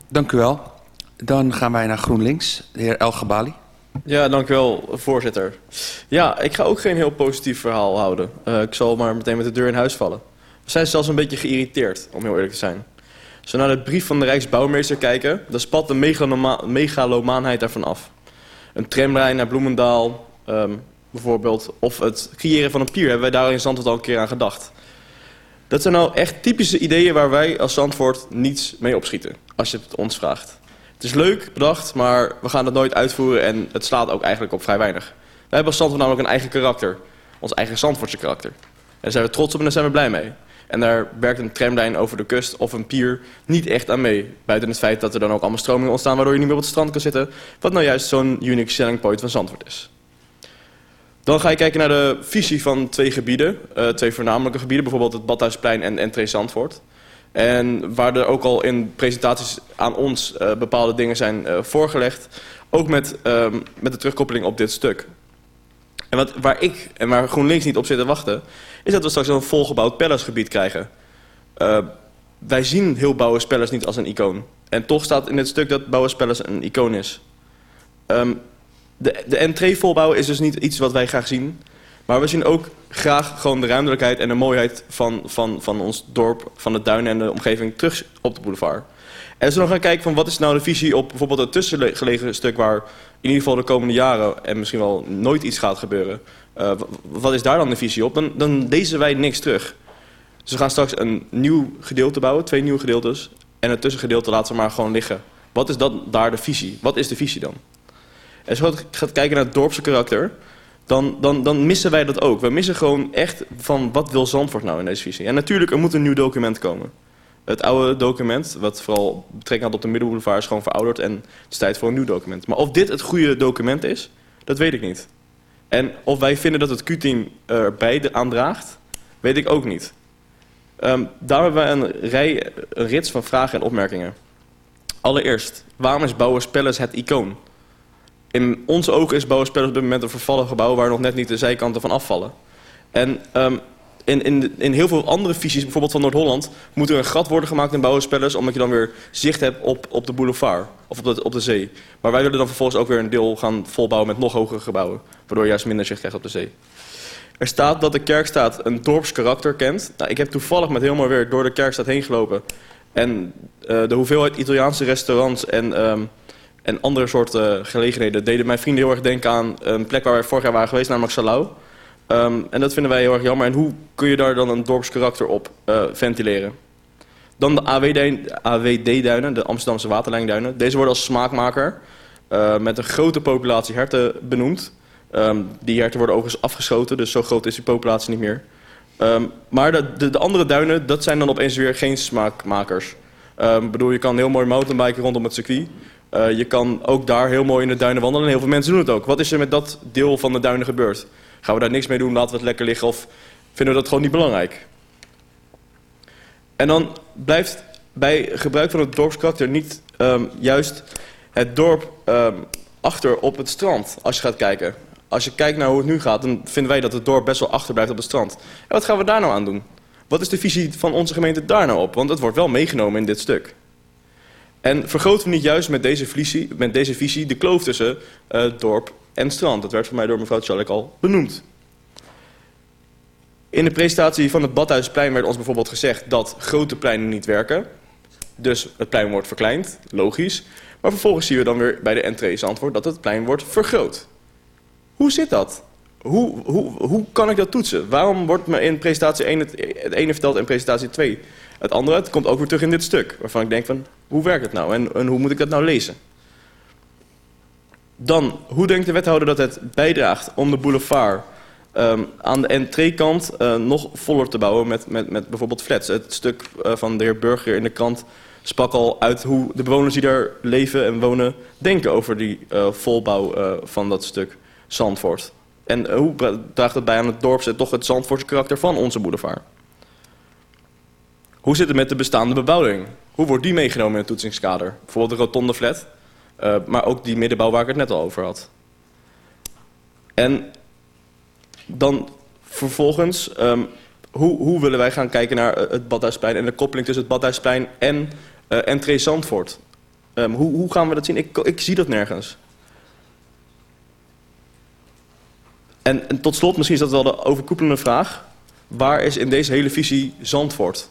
Dank u wel. Dan gaan wij naar GroenLinks, de heer El Gabali.
Ja, dank u wel, voorzitter. Ja, ik ga ook geen heel positief verhaal houden. Uh, ik zal maar meteen met de deur in huis vallen. Zijn zelfs een beetje geïrriteerd, om heel eerlijk te zijn. Als we naar de brief van de Rijksbouwmeester kijken, dan spat de megalomaanheid daarvan af. Een tramrij naar Bloemendaal, um, bijvoorbeeld, of het creëren van een pier, hebben wij daar in Zandvoort al een keer aan gedacht. Dat zijn nou echt typische ideeën waar wij als Zandvoort niets mee opschieten, als je het ons vraagt. Het is leuk bedacht, maar we gaan het nooit uitvoeren en het slaat ook eigenlijk op vrij weinig. Wij hebben als Zandvoort namelijk een eigen karakter, ons eigen Zandvoortse karakter. En daar zijn we trots op en daar zijn we blij mee. En daar werkt een tramlijn over de kust of een pier niet echt aan mee. Buiten het feit dat er dan ook allemaal stromingen ontstaan waardoor je niet meer op het strand kan zitten. Wat nou juist zo'n unique selling point van Zandvoort is. Dan ga je kijken naar de visie van twee gebieden. Uh, twee voornamelijke gebieden, bijvoorbeeld het Badhuisplein en Entree Zandvoort. En waar er ook al in presentaties aan ons uh, bepaalde dingen zijn uh, voorgelegd. Ook met, uh, met de terugkoppeling op dit stuk. En wat, waar ik en waar GroenLinks niet op zit te wachten... is dat we straks een volgebouwd Palace-gebied krijgen. Uh, wij zien heel Bouwers Palace niet als een icoon. En toch staat in het stuk dat Bouwers Palace een icoon is. Um, de, de entree volbouwen is dus niet iets wat wij graag zien... Maar we zien ook graag gewoon de ruimtelijkheid en de mooiheid van, van, van ons dorp, van de duinen en de omgeving terug op de boulevard. En als we gaan kijken van wat is nou de visie op bijvoorbeeld het tussengelegen stuk waar in ieder geval de komende jaren en misschien wel nooit iets gaat gebeuren. Uh, wat is daar dan de visie op? Dan, dan lezen wij niks terug. Dus we gaan straks een nieuw gedeelte bouwen, twee nieuwe gedeeltes. En het tussengedeelte laten we maar gewoon liggen. Wat is dan daar de visie? Wat is de visie dan? En als je gaat kijken naar het dorpse karakter dan, dan, dan missen wij dat ook. We missen gewoon echt van wat wil Zandvoort nou in deze visie. En natuurlijk, er moet een nieuw document komen. Het oude document, wat vooral betrekking had op de middenboulevard, is gewoon verouderd. En het is tijd voor een nieuw document. Maar of dit het goede document is, dat weet ik niet. En of wij vinden dat het Q-team erbij aandraagt, weet ik ook niet. Um, daar hebben we een rij, rits van vragen en opmerkingen. Allereerst, waarom is Bouwers Palace het icoon? In onze ogen is Bouwenspellers op dit moment een vervallen gebouw... waar nog net niet de zijkanten van afvallen. En um, in, in, in heel veel andere visies, bijvoorbeeld van Noord-Holland... moet er een gat worden gemaakt in Bouwenspellers... omdat je dan weer zicht hebt op, op de boulevard of op de, op de zee. Maar wij willen dan vervolgens ook weer een deel gaan volbouwen... met nog hogere gebouwen, waardoor je juist minder zicht krijgt op de zee. Er staat dat de Kerkstraat een dorpskarakter kent. Nou, ik heb toevallig met mooi weer door de Kerkstraat heen gelopen... en uh, de hoeveelheid Italiaanse restaurants en... Um, en andere soorten gelegenheden deden mijn vrienden heel erg denken aan een plek waar wij vorig jaar waren geweest, namelijk Salau. Um, en dat vinden wij heel erg jammer. En hoe kun je daar dan een dorpskarakter op uh, ventileren? Dan de AWD-duinen, de Amsterdamse waterlijnduinen. Deze worden als smaakmaker uh, met een grote populatie herten benoemd. Um, die herten worden overigens afgeschoten, dus zo groot is die populatie niet meer. Um, maar de, de, de, andere duinen, dat zijn dan opeens weer geen smaakmakers. Ik bedoel, je kan heel mooi mountainbiken rondom het circuit. Uh, je kan ook daar heel mooi in de duinen wandelen en heel veel mensen doen het ook. Wat is er met dat deel van de duinen gebeurd? Gaan we daar niks mee doen, laten we het lekker liggen of vinden we dat gewoon niet belangrijk? En dan blijft bij gebruik van het dorpskarakter niet um, juist het dorp um, achter op het strand, als je gaat kijken. Als je kijkt naar hoe het nu gaat, dan vinden wij dat het dorp best wel achter blijft op het strand. En wat gaan we daar nou aan doen? Wat is de visie van onze gemeente daar nou op? Want het wordt wel meegenomen in dit stuk. En vergroten we niet juist met deze visie, met deze visie de kloof tussen uh, dorp en strand? Dat werd voor mij door mevrouw Tjallik al benoemd. In de presentatie van het Badhuisplein werd ons bijvoorbeeld gezegd dat grote pleinen niet werken. Dus het plein wordt verkleind, logisch. Maar vervolgens zien we dan weer bij de entrees antwoord dat het plein wordt vergroot. Hoe zit dat? Hoe, hoe, hoe kan ik dat toetsen? Waarom wordt me in presentatie 1 het, ene verteld en presentatie 2 het andere? Het komt ook weer terug in dit stuk. Waarvan ik denk van, hoe werkt het nou? En, en hoe moet ik dat nou lezen? Dan, hoe denkt de wethouder dat het bijdraagt om de boulevard um, aan de entreekant uh, nog voller te bouwen met, met, met bijvoorbeeld flats? Het stuk uh, van de heer Burger in de krant sprak al uit hoe de bewoners die daar leven en wonen denken over die uh, volbouw van dat stuk Zandvoort. En hoe draagt het bij aan het dorps en toch het Zandvoortse karakter van onze boulevard? Hoe zit het met de bestaande bebouwing? Hoe wordt die meegenomen in het toetsingskader? Bijvoorbeeld de rotonde flat, uh, maar ook die middenbouw waar ik het net al over had. En dan vervolgens, um, hoe, hoe willen wij gaan kijken naar het Badhuisplein en de koppeling tussen het Badhuisplein en uh, Entree Zandvoort? Um, hoe, hoe gaan we dat zien? Ik, ik zie dat nergens. En, en tot slot, misschien is dat wel de overkoepelende vraag. Waar is in deze hele visie Zandvoort?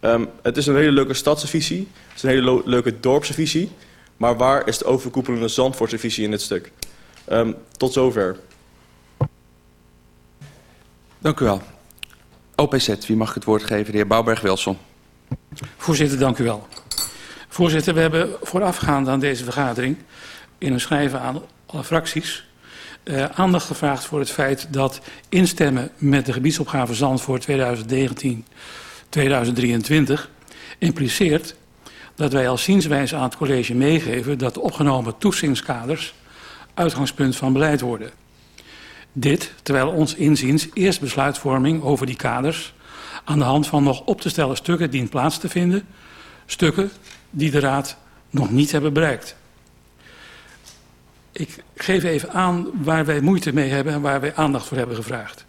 Um, het is een hele leuke stadse visie. Het is een hele leuke dorpse visie. Maar waar is de overkoepelende Zandvoortse visie in dit stuk? Um, tot zover.
Dank u wel. OPZ, wie mag ik het woord geven? De heer Bouwberg-Wilson.
Voorzitter, dank u wel. Voorzitter, we hebben voorafgaand aan deze vergadering... in een schrijven aan alle fracties... Uh, aandacht gevraagd voor het feit dat instemmen met de gebiedsopgave Zandvoort 2019 2023 impliceert dat wij als zienswijze aan het college meegeven dat de opgenomen toetsingskaders uitgangspunt van beleid worden. Dit terwijl ons inziens eerst besluitvorming over die kaders aan de hand van nog op te stellen stukken dient plaats te vinden, stukken die de Raad nog niet hebben bereikt. Ik geef even aan waar wij moeite mee hebben en waar wij aandacht voor hebben gevraagd.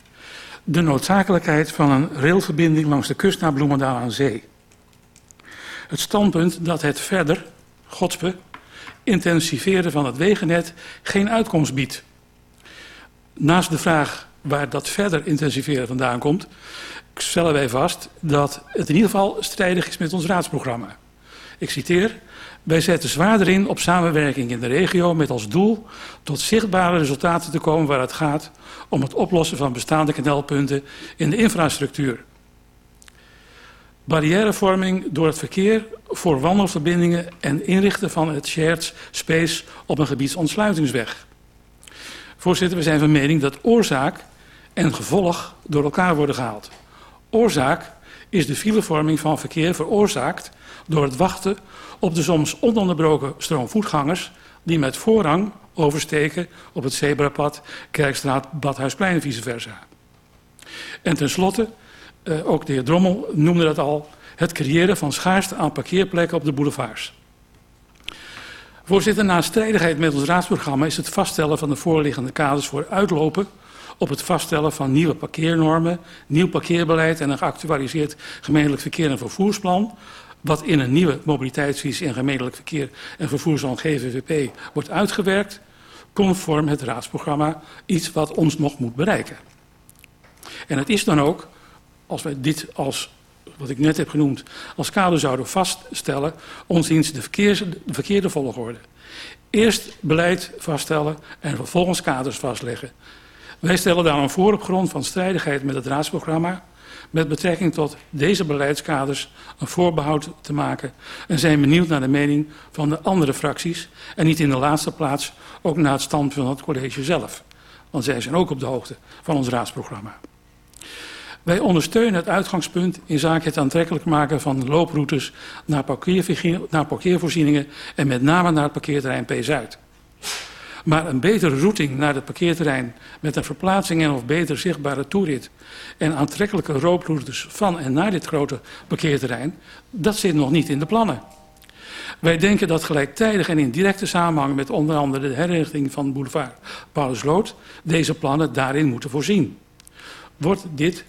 De noodzakelijkheid van een railverbinding langs de kust naar Bloemendaal aan zee. Het standpunt dat het verder, godspe, intensiveren van het wegennet geen uitkomst biedt. Naast de vraag waar dat verder intensiveren vandaan komt, stellen wij vast dat het in ieder geval strijdig is met ons raadsprogramma. Ik citeer, wij zetten zwaarder in op samenwerking in de regio met als doel tot zichtbare resultaten te komen waar het gaat om het oplossen van bestaande knelpunten in de infrastructuur. Barrièrevorming door het verkeer voor wandelverbindingen en inrichten van het shared space op een gebiedsontsluitingsweg. Voorzitter, we zijn van mening dat oorzaak en gevolg door elkaar worden gehaald. Oorzaak is de filevorming van verkeer veroorzaakt door het wachten op de soms ononderbroken stroom voetgangers die met voorrang oversteken op het zebrapad Kerkstraat Badhuisplein vice versa. En tenslotte, uh, ook de heer Drommel noemde dat al, het creëren van schaarste aan parkeerplekken op de boulevards. Voorzitter, na strijdigheid met ons raadsprogramma is het vaststellen van de voorliggende kaders voor uitlopen op het vaststellen van nieuwe parkeernormen, nieuw parkeerbeleid en een geactualiseerd gemeentelijk verkeer en vervoersplan, wat in een nieuwe mobiliteitsvisie en gemeentelijk verkeer en vervoersplan GVVP wordt uitgewerkt, conform het raadsprogramma, iets wat ons nog moet bereiken. En het is dan ook, als wij dit als wat ik net heb genoemd, als kader zouden vaststellen, onziens de, de verkeerde volgorde. Eerst beleid vaststellen en vervolgens kaders vastleggen. Wij stellen daarom voor op grond van strijdigheid met het raadsprogramma, met betrekking tot deze beleidskaders een voorbehoud te maken en zijn benieuwd naar de mening van de andere fracties en niet in de laatste plaats ook naar het standpunt van het college zelf. Want zij zijn ook op de hoogte van ons raadsprogramma. Wij ondersteunen het uitgangspunt in zaken het aantrekkelijk maken van looproutes naar, naar parkeervoorzieningen en met name naar het parkeerterrein P-Zuid. Maar een betere routing naar het parkeerterrein met een verplaatsing en of beter zichtbare toerit en aantrekkelijke looproutes van en naar dit grote parkeerterrein, dat zit nog niet in de plannen. Wij denken dat gelijktijdig en in directe samenhang met onder andere de herinrichting van boulevard Paulusloot deze plannen daarin moeten voorzien. Wordt dit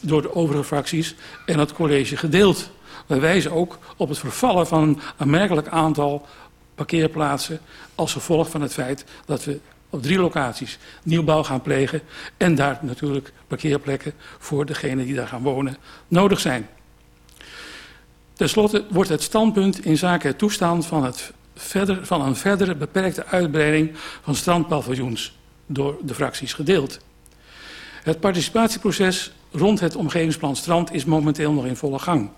door de overige fracties en het college gedeeld. Wij wijzen ook op het vervallen van een aanmerkelijk aantal parkeerplaatsen als gevolg van het feit dat we op drie locaties nieuwbouw gaan plegen en daar natuurlijk parkeerplekken voor degenen die daar gaan wonen nodig zijn. Ten slotte wordt het standpunt in zaken het toestaan van, het verder, van een verdere beperkte uitbreiding van strandpaviljoens door de fracties gedeeld. Het participatieproces rond het omgevingsplan strand is momenteel nog in volle gang.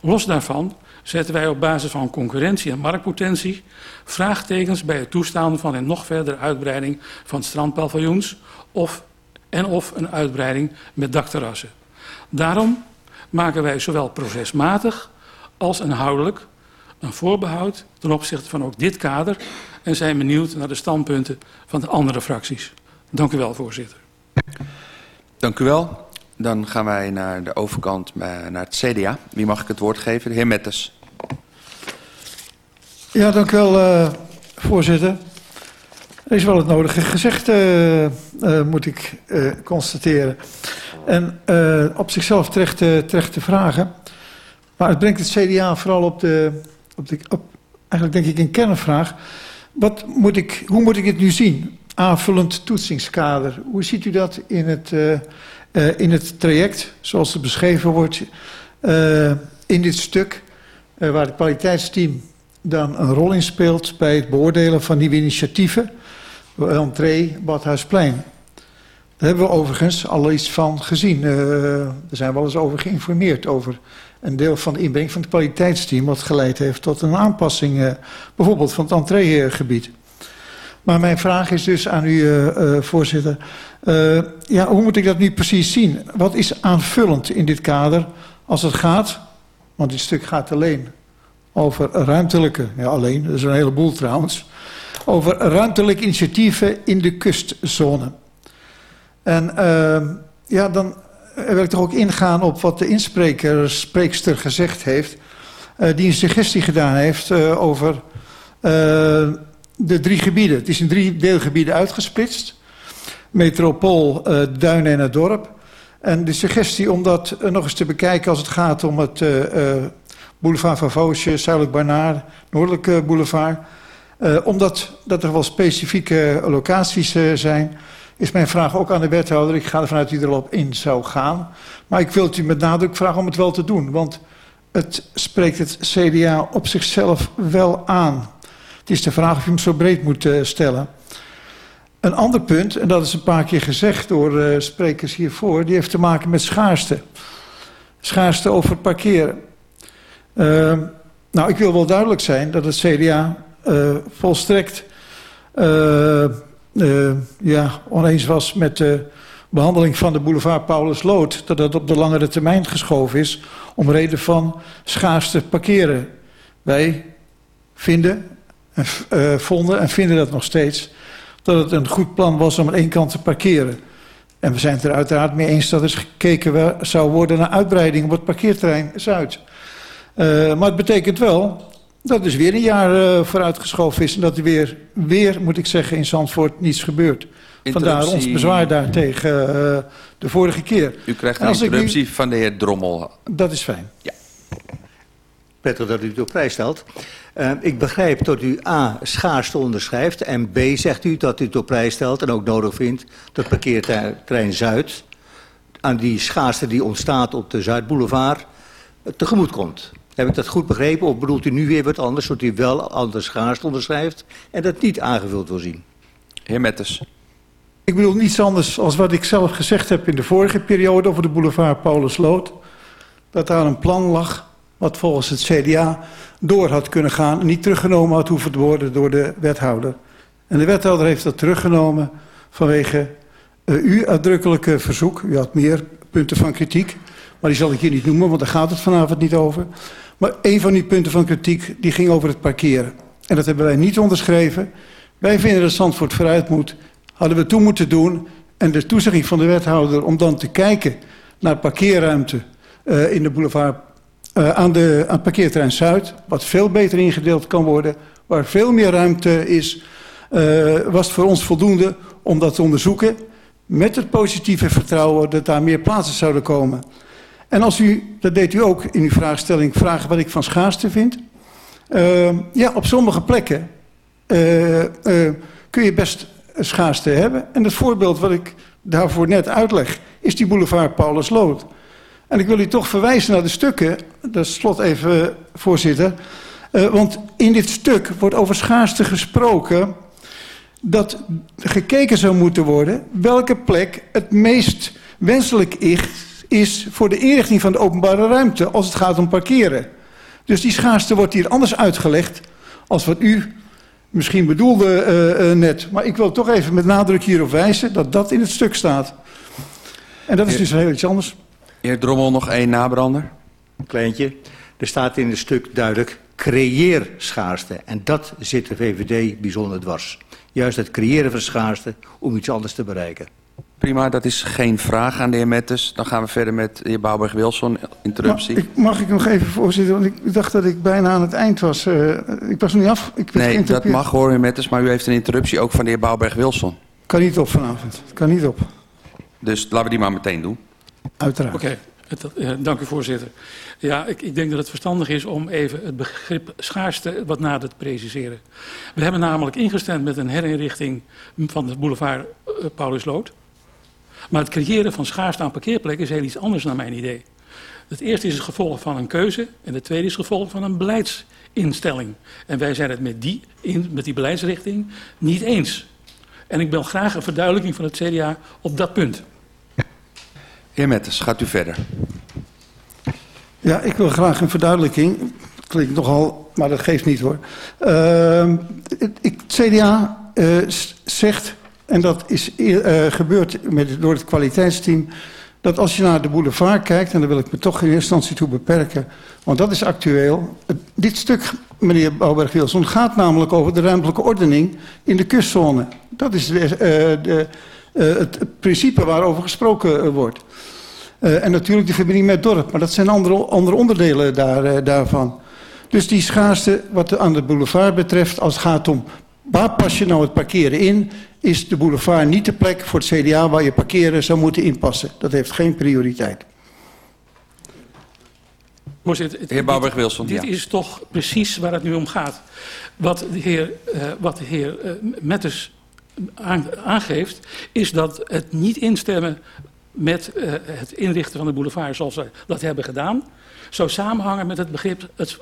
Los daarvan zetten wij op basis van concurrentie en marktpotentie vraagtekens bij het toestaan van een nog verdere uitbreiding van strandpaviljoens of, en of een uitbreiding met dakterrassen. Daarom maken wij zowel procesmatig als inhoudelijk een voorbehoud ten opzichte van ook dit kader en zijn benieuwd naar de standpunten van de andere fracties. Dank u wel, voorzitter.
Dank u wel. Dan gaan wij naar de overkant, naar het CDA. Wie mag ik het woord geven? De heer Metters.
Ja, dank u wel, uh, voorzitter. Er is wel het nodige gezegd, uh, moet ik constateren. En op zichzelf terecht, terecht te vragen. Maar het brengt het CDA vooral op de, op de op, eigenlijk denk ik een kernvraag. Wat moet ik, hoe moet ik het nu zien? Aanvullend toetsingskader. Hoe ziet u dat in het uh, in het traject, zoals het beschreven wordt uh, in dit stuk, uh, waar het kwaliteitsteam dan een rol in speelt bij het beoordelen van nieuwe initiatieven, entree Badhuisplein. Daar hebben we overigens al iets van gezien. er zijn wel eens over geïnformeerd over een deel van de inbreng van het kwaliteitsteam, wat geleid heeft tot een aanpassing, bijvoorbeeld van het entreegebied. Maar mijn vraag is dus aan u, uh, voorzitter. Uh, ja, hoe moet ik dat nu precies zien? Wat is aanvullend in dit kader als het gaat, want dit stuk gaat alleen over ruimtelijke, ja alleen, dat is een heleboel trouwens, over ruimtelijke initiatieven in de kustzone. En ja, dan wil ik toch ook ingaan op wat de inspreker, gezegd heeft, die een suggestie gedaan heeft over de drie gebieden. Het is in drie deelgebieden uitgesplitst. Metropool, Duinen en het dorp. En de suggestie om dat nog eens te bekijken als het gaat om het boulevard van Voosje, Zuidelijk Barnaar, Noordelijke boulevard. omdat dat er wel specifieke locaties zijn is mijn vraag ook aan de wethouder. Ik ga ervan uit dat u er al op in zou gaan. Maar ik wil u met nadruk vragen om het wel te doen. Want het spreekt het CDA op zichzelf wel aan. Het is de vraag of je hem zo breed moet uh, stellen. Een ander punt, en dat is een paar keer gezegd door uh, sprekers hiervoor... die heeft te maken met schaarste. Schaarste over parkeren. Uh, nou, ik wil wel duidelijk zijn dat het CDA volstrekt uh, ja, oneens was met de behandeling van de boulevard Paulus Lood... dat dat op de langere termijn geschoven is om reden van schaarste parkeren. Wij vinden, uh, vonden en vinden dat nog steeds... dat het een goed plan was om aan één kant te parkeren. En we zijn het er uiteraard mee eens dat er gekeken zou worden... naar uitbreiding op het parkeerterrein Zuid. Uh, maar het betekent wel dat dus weer een jaar uh, vooruitgeschoven is... en dat er weer, weer, moet ik zeggen, in Zandvoort niets gebeurt. Vandaar ons bezwaar daartegen uh, de vorige keer.
U krijgt een interruptie nu... van de heer Drommel.
Dat is fijn.
Ja. Prettig dat u het op prijs stelt. Uh, ik begrijp dat u A, schaarste onderschrijft... en B, zegt u dat u het op prijs stelt en ook nodig vindt... dat parkeerterrein Zuid aan die schaarste die ontstaat op de Zuidboulevard tegemoet komt. Heb ik dat goed begrepen? Of bedoelt u nu weer wat anders, zodat u wel anders schaarst onderschrijft en dat niet aangevuld wil zien?
Heer Metters.
Ik bedoel niets anders als wat ik zelf gezegd heb in de vorige periode over de boulevard Paulus Lood. Dat daar een plan lag wat volgens het CDA door had kunnen gaan niet teruggenomen had hoeven te worden door de wethouder. En de wethouder heeft dat teruggenomen vanwege uh, uw uitdrukkelijke verzoek. U had meer punten van kritiek, maar die zal ik hier niet noemen, want daar gaat het vanavond niet over. Maar een van die punten van kritiek die ging over het parkeren. En dat hebben wij niet onderschreven. Wij vinden dat Zandvoort vooruit moet. Hadden we toen moeten doen. En de toezegging van de wethouder om dan te kijken naar parkeerruimte uh, in de boulevard uh, aan, de, aan Zuid. Wat veel beter ingedeeld kan worden. Waar veel meer ruimte is. Uh, was het voor ons voldoende om dat te onderzoeken. Met het positieve vertrouwen dat daar meer plaatsen zouden komen. En als u, dat deed u ook in uw vraagstelling, vragen wat ik van schaarste vind. Uh, ja, op sommige plekken kun je best schaarste hebben. En het voorbeeld wat ik daarvoor net uitleg, is die boulevard Paulus Lood. En ik wil u toch verwijzen naar de stukken, dat is slot even, voorzitter. want in dit stuk wordt over schaarste gesproken dat gekeken zou moeten worden welke plek het meest wenselijk is is voor de inrichting van de openbare ruimte als het gaat om parkeren. Dus die schaarste wordt hier anders uitgelegd als wat u misschien bedoelde uh, uh, net. Maar ik wil toch even met nadruk hierop wijzen dat dat in het stuk staat. En dat is dus heel iets anders.
Heer Drommel, nog één nabrander.
Kleintje. Er staat in het stuk duidelijk creëer schaarste. En dat zit de VVD bijzonder dwars. Juist het creëren van schaarste om iets anders te bereiken.
Prima, dat is geen vraag aan de heer Mettes. Dan gaan we verder met de heer Bouwberg-Wilson. Interruptie.
Nou, ik, mag ik nog even voorzitten? Want ik dacht dat ik bijna aan het eind was. Uh, ik was nog niet af. Ik
nee, dat mag hoor, heer Mettes. Maar u heeft een interruptie ook van de heer Bouwberg-Wilson.
Kan niet op vanavond. Kan niet op.
Dus laten we die maar meteen doen.
Uiteraard.
Oké, okay. uh, dank u voorzitter. Ja, ik, ik, denk dat het verstandig is om even het begrip schaarste wat nader te preciseren. We hebben namelijk ingestemd met een herinrichting van de boulevard uh, Paulus Lood. Maar het creëren van schaarste aan parkeerplekken is heel iets anders naar mijn idee. Het eerste is het gevolg van een keuze en het tweede is het gevolg van een beleidsinstelling. En wij zijn het met die, met die beleidsrichting niet eens. En ik wil graag een verduidelijking van het CDA op dat punt.
Heer Metters, gaat u verder.
Ja, ik wil graag een verduidelijking. Klinkt nogal, maar dat geeft niet hoor. Uh, het CDA uh, zegt en dat is uh, gebeurd met, door het kwaliteitsteam dat als je naar de boulevard kijkt, en daar wil ik me toch in eerste instantie toe beperken, want dat is actueel. Dit stuk, meneer Bouwberg-Wilson, gaat namelijk over de ruimtelijke ordening in de kustzone. Dat is de, eh, de, eh, het, het principe waarover gesproken eh, wordt. Eh, en natuurlijk de verbinding met het dorp, maar dat zijn andere, andere onderdelen daar, eh, daarvan. Dus die schaarste, wat aan de boulevard betreft, als het gaat om waar pas je nou het parkeren in, is de boulevard niet de plek voor het CDA waar je parkeren zou moeten inpassen. Dat heeft geen prioriteit.
Voorzitter, het-
Heer Bouwberg-Wilson,
Dit
ja.
is toch precies waar het nu om gaat. Wat de heer, eh, wat de heer eh, Metters aangeeft, is dat het niet instemmen met eh, het inrichten van de boulevard zoals we dat hebben gedaan, zou samenhangen met het begrip het,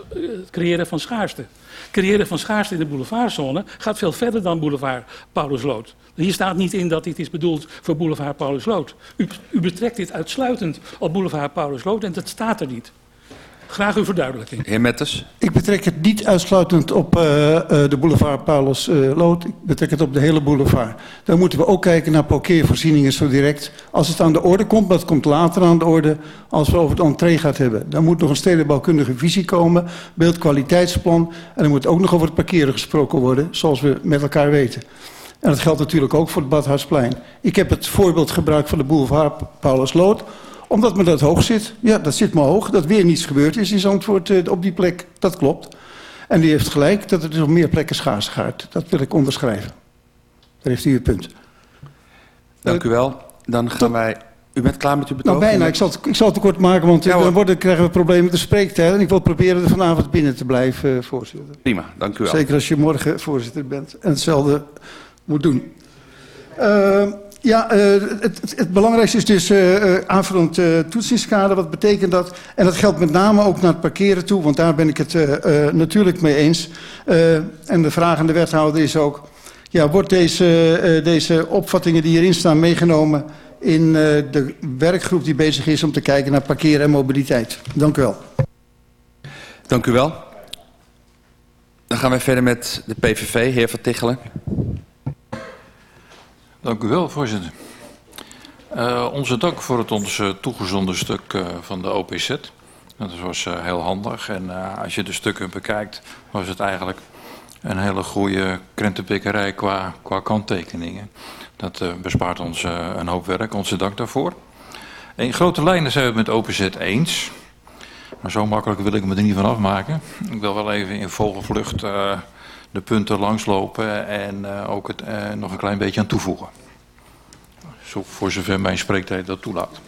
creëren van schaarste. Creëren van schaarste in de boulevardzone gaat veel verder dan boulevard Paulusloot. Hier staat niet in dat dit is bedoeld voor boulevard Paulusloot. U, u betrekt dit uitsluitend op boulevard Paulusloot en dat staat er niet. Graag uw verduidelijking.
Heer Metters.
Ik betrek het niet uitsluitend op eh, eh, de boulevard Paulus eh, Lood. Ik betrek het op de hele boulevard. Dan moeten we ook kijken naar parkeervoorzieningen zo direct. Als het aan de orde komt, dat komt later aan de orde... als we over het entree gaat hebben. Dan moet nog een stedenbouwkundige visie komen, beeldkwaliteitsplan... en er moet ook nog over het parkeren gesproken worden, zoals we met elkaar weten. En dat geldt natuurlijk ook voor het Badhuisplein. Ik heb het voorbeeld gebruikt van de boulevard Paulus Lood omdat me dat hoog zit. Ja, dat zit me hoog. Dat weer niets gebeurd is in Zandvoort eh, op die plek. Dat klopt. En die heeft gelijk dat het dus op meer plekken schaars gaat. Dat wil ik onderschrijven. Daar heeft u uw punt.
Dank u wel. Dan gaan wij... U bent klaar met uw betoog?
Nou, bijna. Ik zal, het, ik zal het kort maken, want
Ja,
eh, dan worden, krijgen we problemen met de spreektijd. En ik wil proberen er vanavond binnen te blijven, eh, voorzitter.
Prima, dank u wel.
Zeker als je morgen voorzitter bent en hetzelfde moet doen. Eh, ja, eh, het, belangrijkste is dus eh, aanvullend toetsingskader. Wat betekent dat? En dat geldt met name ook naar het parkeren toe, want daar ben ik het natuurlijk mee eens. En de vraag aan de wethouder is ook... Ja, wordt deze, deze opvattingen die hierin staan meegenomen in de werkgroep die bezig is om te kijken naar parkeren en mobiliteit? Dank u wel.
Dank u wel. Dan gaan wij verder met de PVV, heer Van Tichelen.
Dank u wel, voorzitter. Eh, onze dank voor het ons eh, toegezonden stuk eh, van de OPZ. Dat was heel handig. En als je de stukken bekijkt, was het eigenlijk een hele goede krentenpikkerij qua, qua kanttekeningen. Dat bespaart ons een hoop werk. Onze dank daarvoor. In grote lijnen zijn we het met OPZ eens. Maar zo makkelijk wil ik me er niet van afmaken. Ik wil wel even in vogelvlucht de punten langslopen en eh, ook het, eh, nog een klein beetje aan toevoegen. Zo, voor zover mijn spreektijd dat toelaat.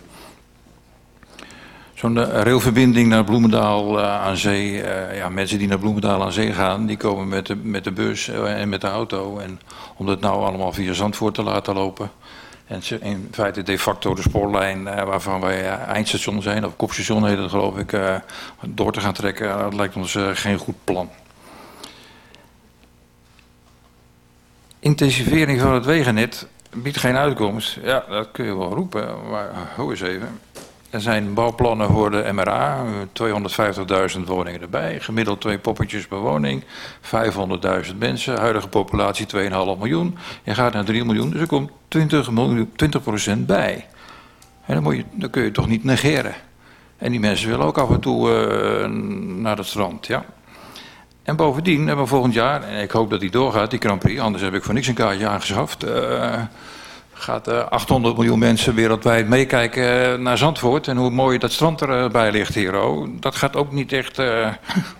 Zo'n eh, railverbinding naar Bloemendaal aan zee. ja, mensen die naar Bloemendaal aan zee gaan, die komen met de, met de bus en met de auto. En om dat nou allemaal via Zandvoort te laten lopen. En in feite de facto de spoorlijn waarvan wij eindstation zijn, of kopstation heet het geloof ik, door te gaan trekken, dat lijkt ons geen goed plan. Intensivering van het wegennet biedt geen uitkomst. Ja, dat kun je wel roepen, maar hou eens even. Er zijn bouwplannen voor de MRA, eh, 250.000 woningen erbij, gemiddeld twee poppetjes per woning, 500.000 mensen, huidige populatie 2,5 miljoen. Je gaat naar 3 miljoen, dus er komt 20, miljoen, 20% bij. En dan, moet je, dan kun je toch niet negeren. En die mensen willen ook af en toe eh, naar het strand, ja. En bovendien hebben we volgend jaar, en ik hoop dat die doorgaat, die Grand Prix, anders heb ik voor niks een kaartje aangeschaft. eh, gaat eh, 800 miljoen mensen wereldwijd meekijken eh, naar Zandvoort. En hoe mooi dat strand erbij ligt hier. Dat gaat ook niet echt eh,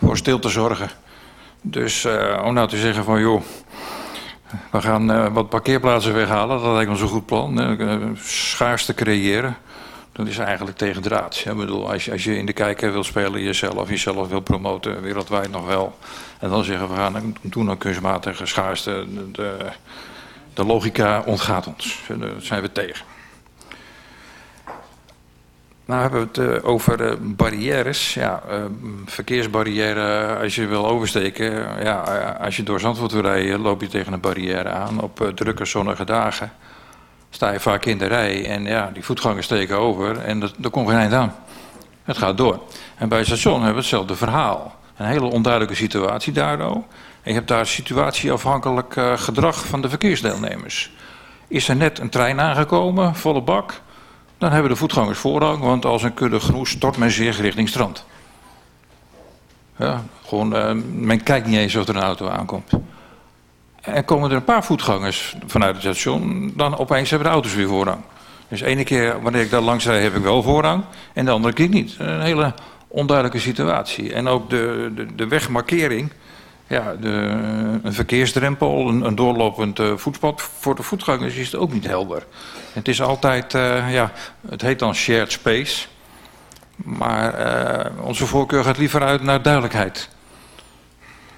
voor stilte zorgen. Dus eh, om nou te zeggen van joh, we gaan eh, wat parkeerplaatsen weghalen. Dat lijkt ons een goed plan. eh, schaarste creëren. Dat is eigenlijk tegen draad. Ik bedoel, als je, als je in de kijker wil spelen, jezelf, jezelf wil promoten, wereldwijd nog wel. En dan zeggen we gaan doen een kunstmatige schaarste. De, de, de logica ontgaat ons. Daar zijn we tegen. Nou hebben we het eh, over eh, barrières. Ja, eh, verkeersbarrière als je wil oversteken. ja, eh, als je door Zandvoort wil rijden, loop je tegen een barrière aan. Op drukke zonnige dagen sta je vaak in de rij. En ja, die voetgangers steken over en dat, er komt geen eind aan. Het gaat door. En bij het station hebben we hetzelfde verhaal. Een hele onduidelijke situatie daardoor. En je hebt daar situatieafhankelijk eh, gedrag van de verkeersdeelnemers. Is er net een trein aangekomen, volle bak? dan hebben de voetgangers voorrang, want als een kudde genoeg stort men zich richting strand. Ja, gewoon, uh, men kijkt niet eens of er een auto aankomt. En komen er een paar voetgangers vanuit het station, dan opeens hebben de auto's weer voorrang. Dus ene keer wanneer ik daar langs rijd heb ik wel voorrang en de andere keer niet. Een hele onduidelijke situatie. En ook de, de, de wegmarkering, ja, de, een verkeersdrempel, een, een doorlopend uh, voetpad voor de voetgangers is het ook niet helder. Het is altijd, uh, ja, het heet dan shared space. Maar uh, onze voorkeur gaat liever uit naar duidelijkheid.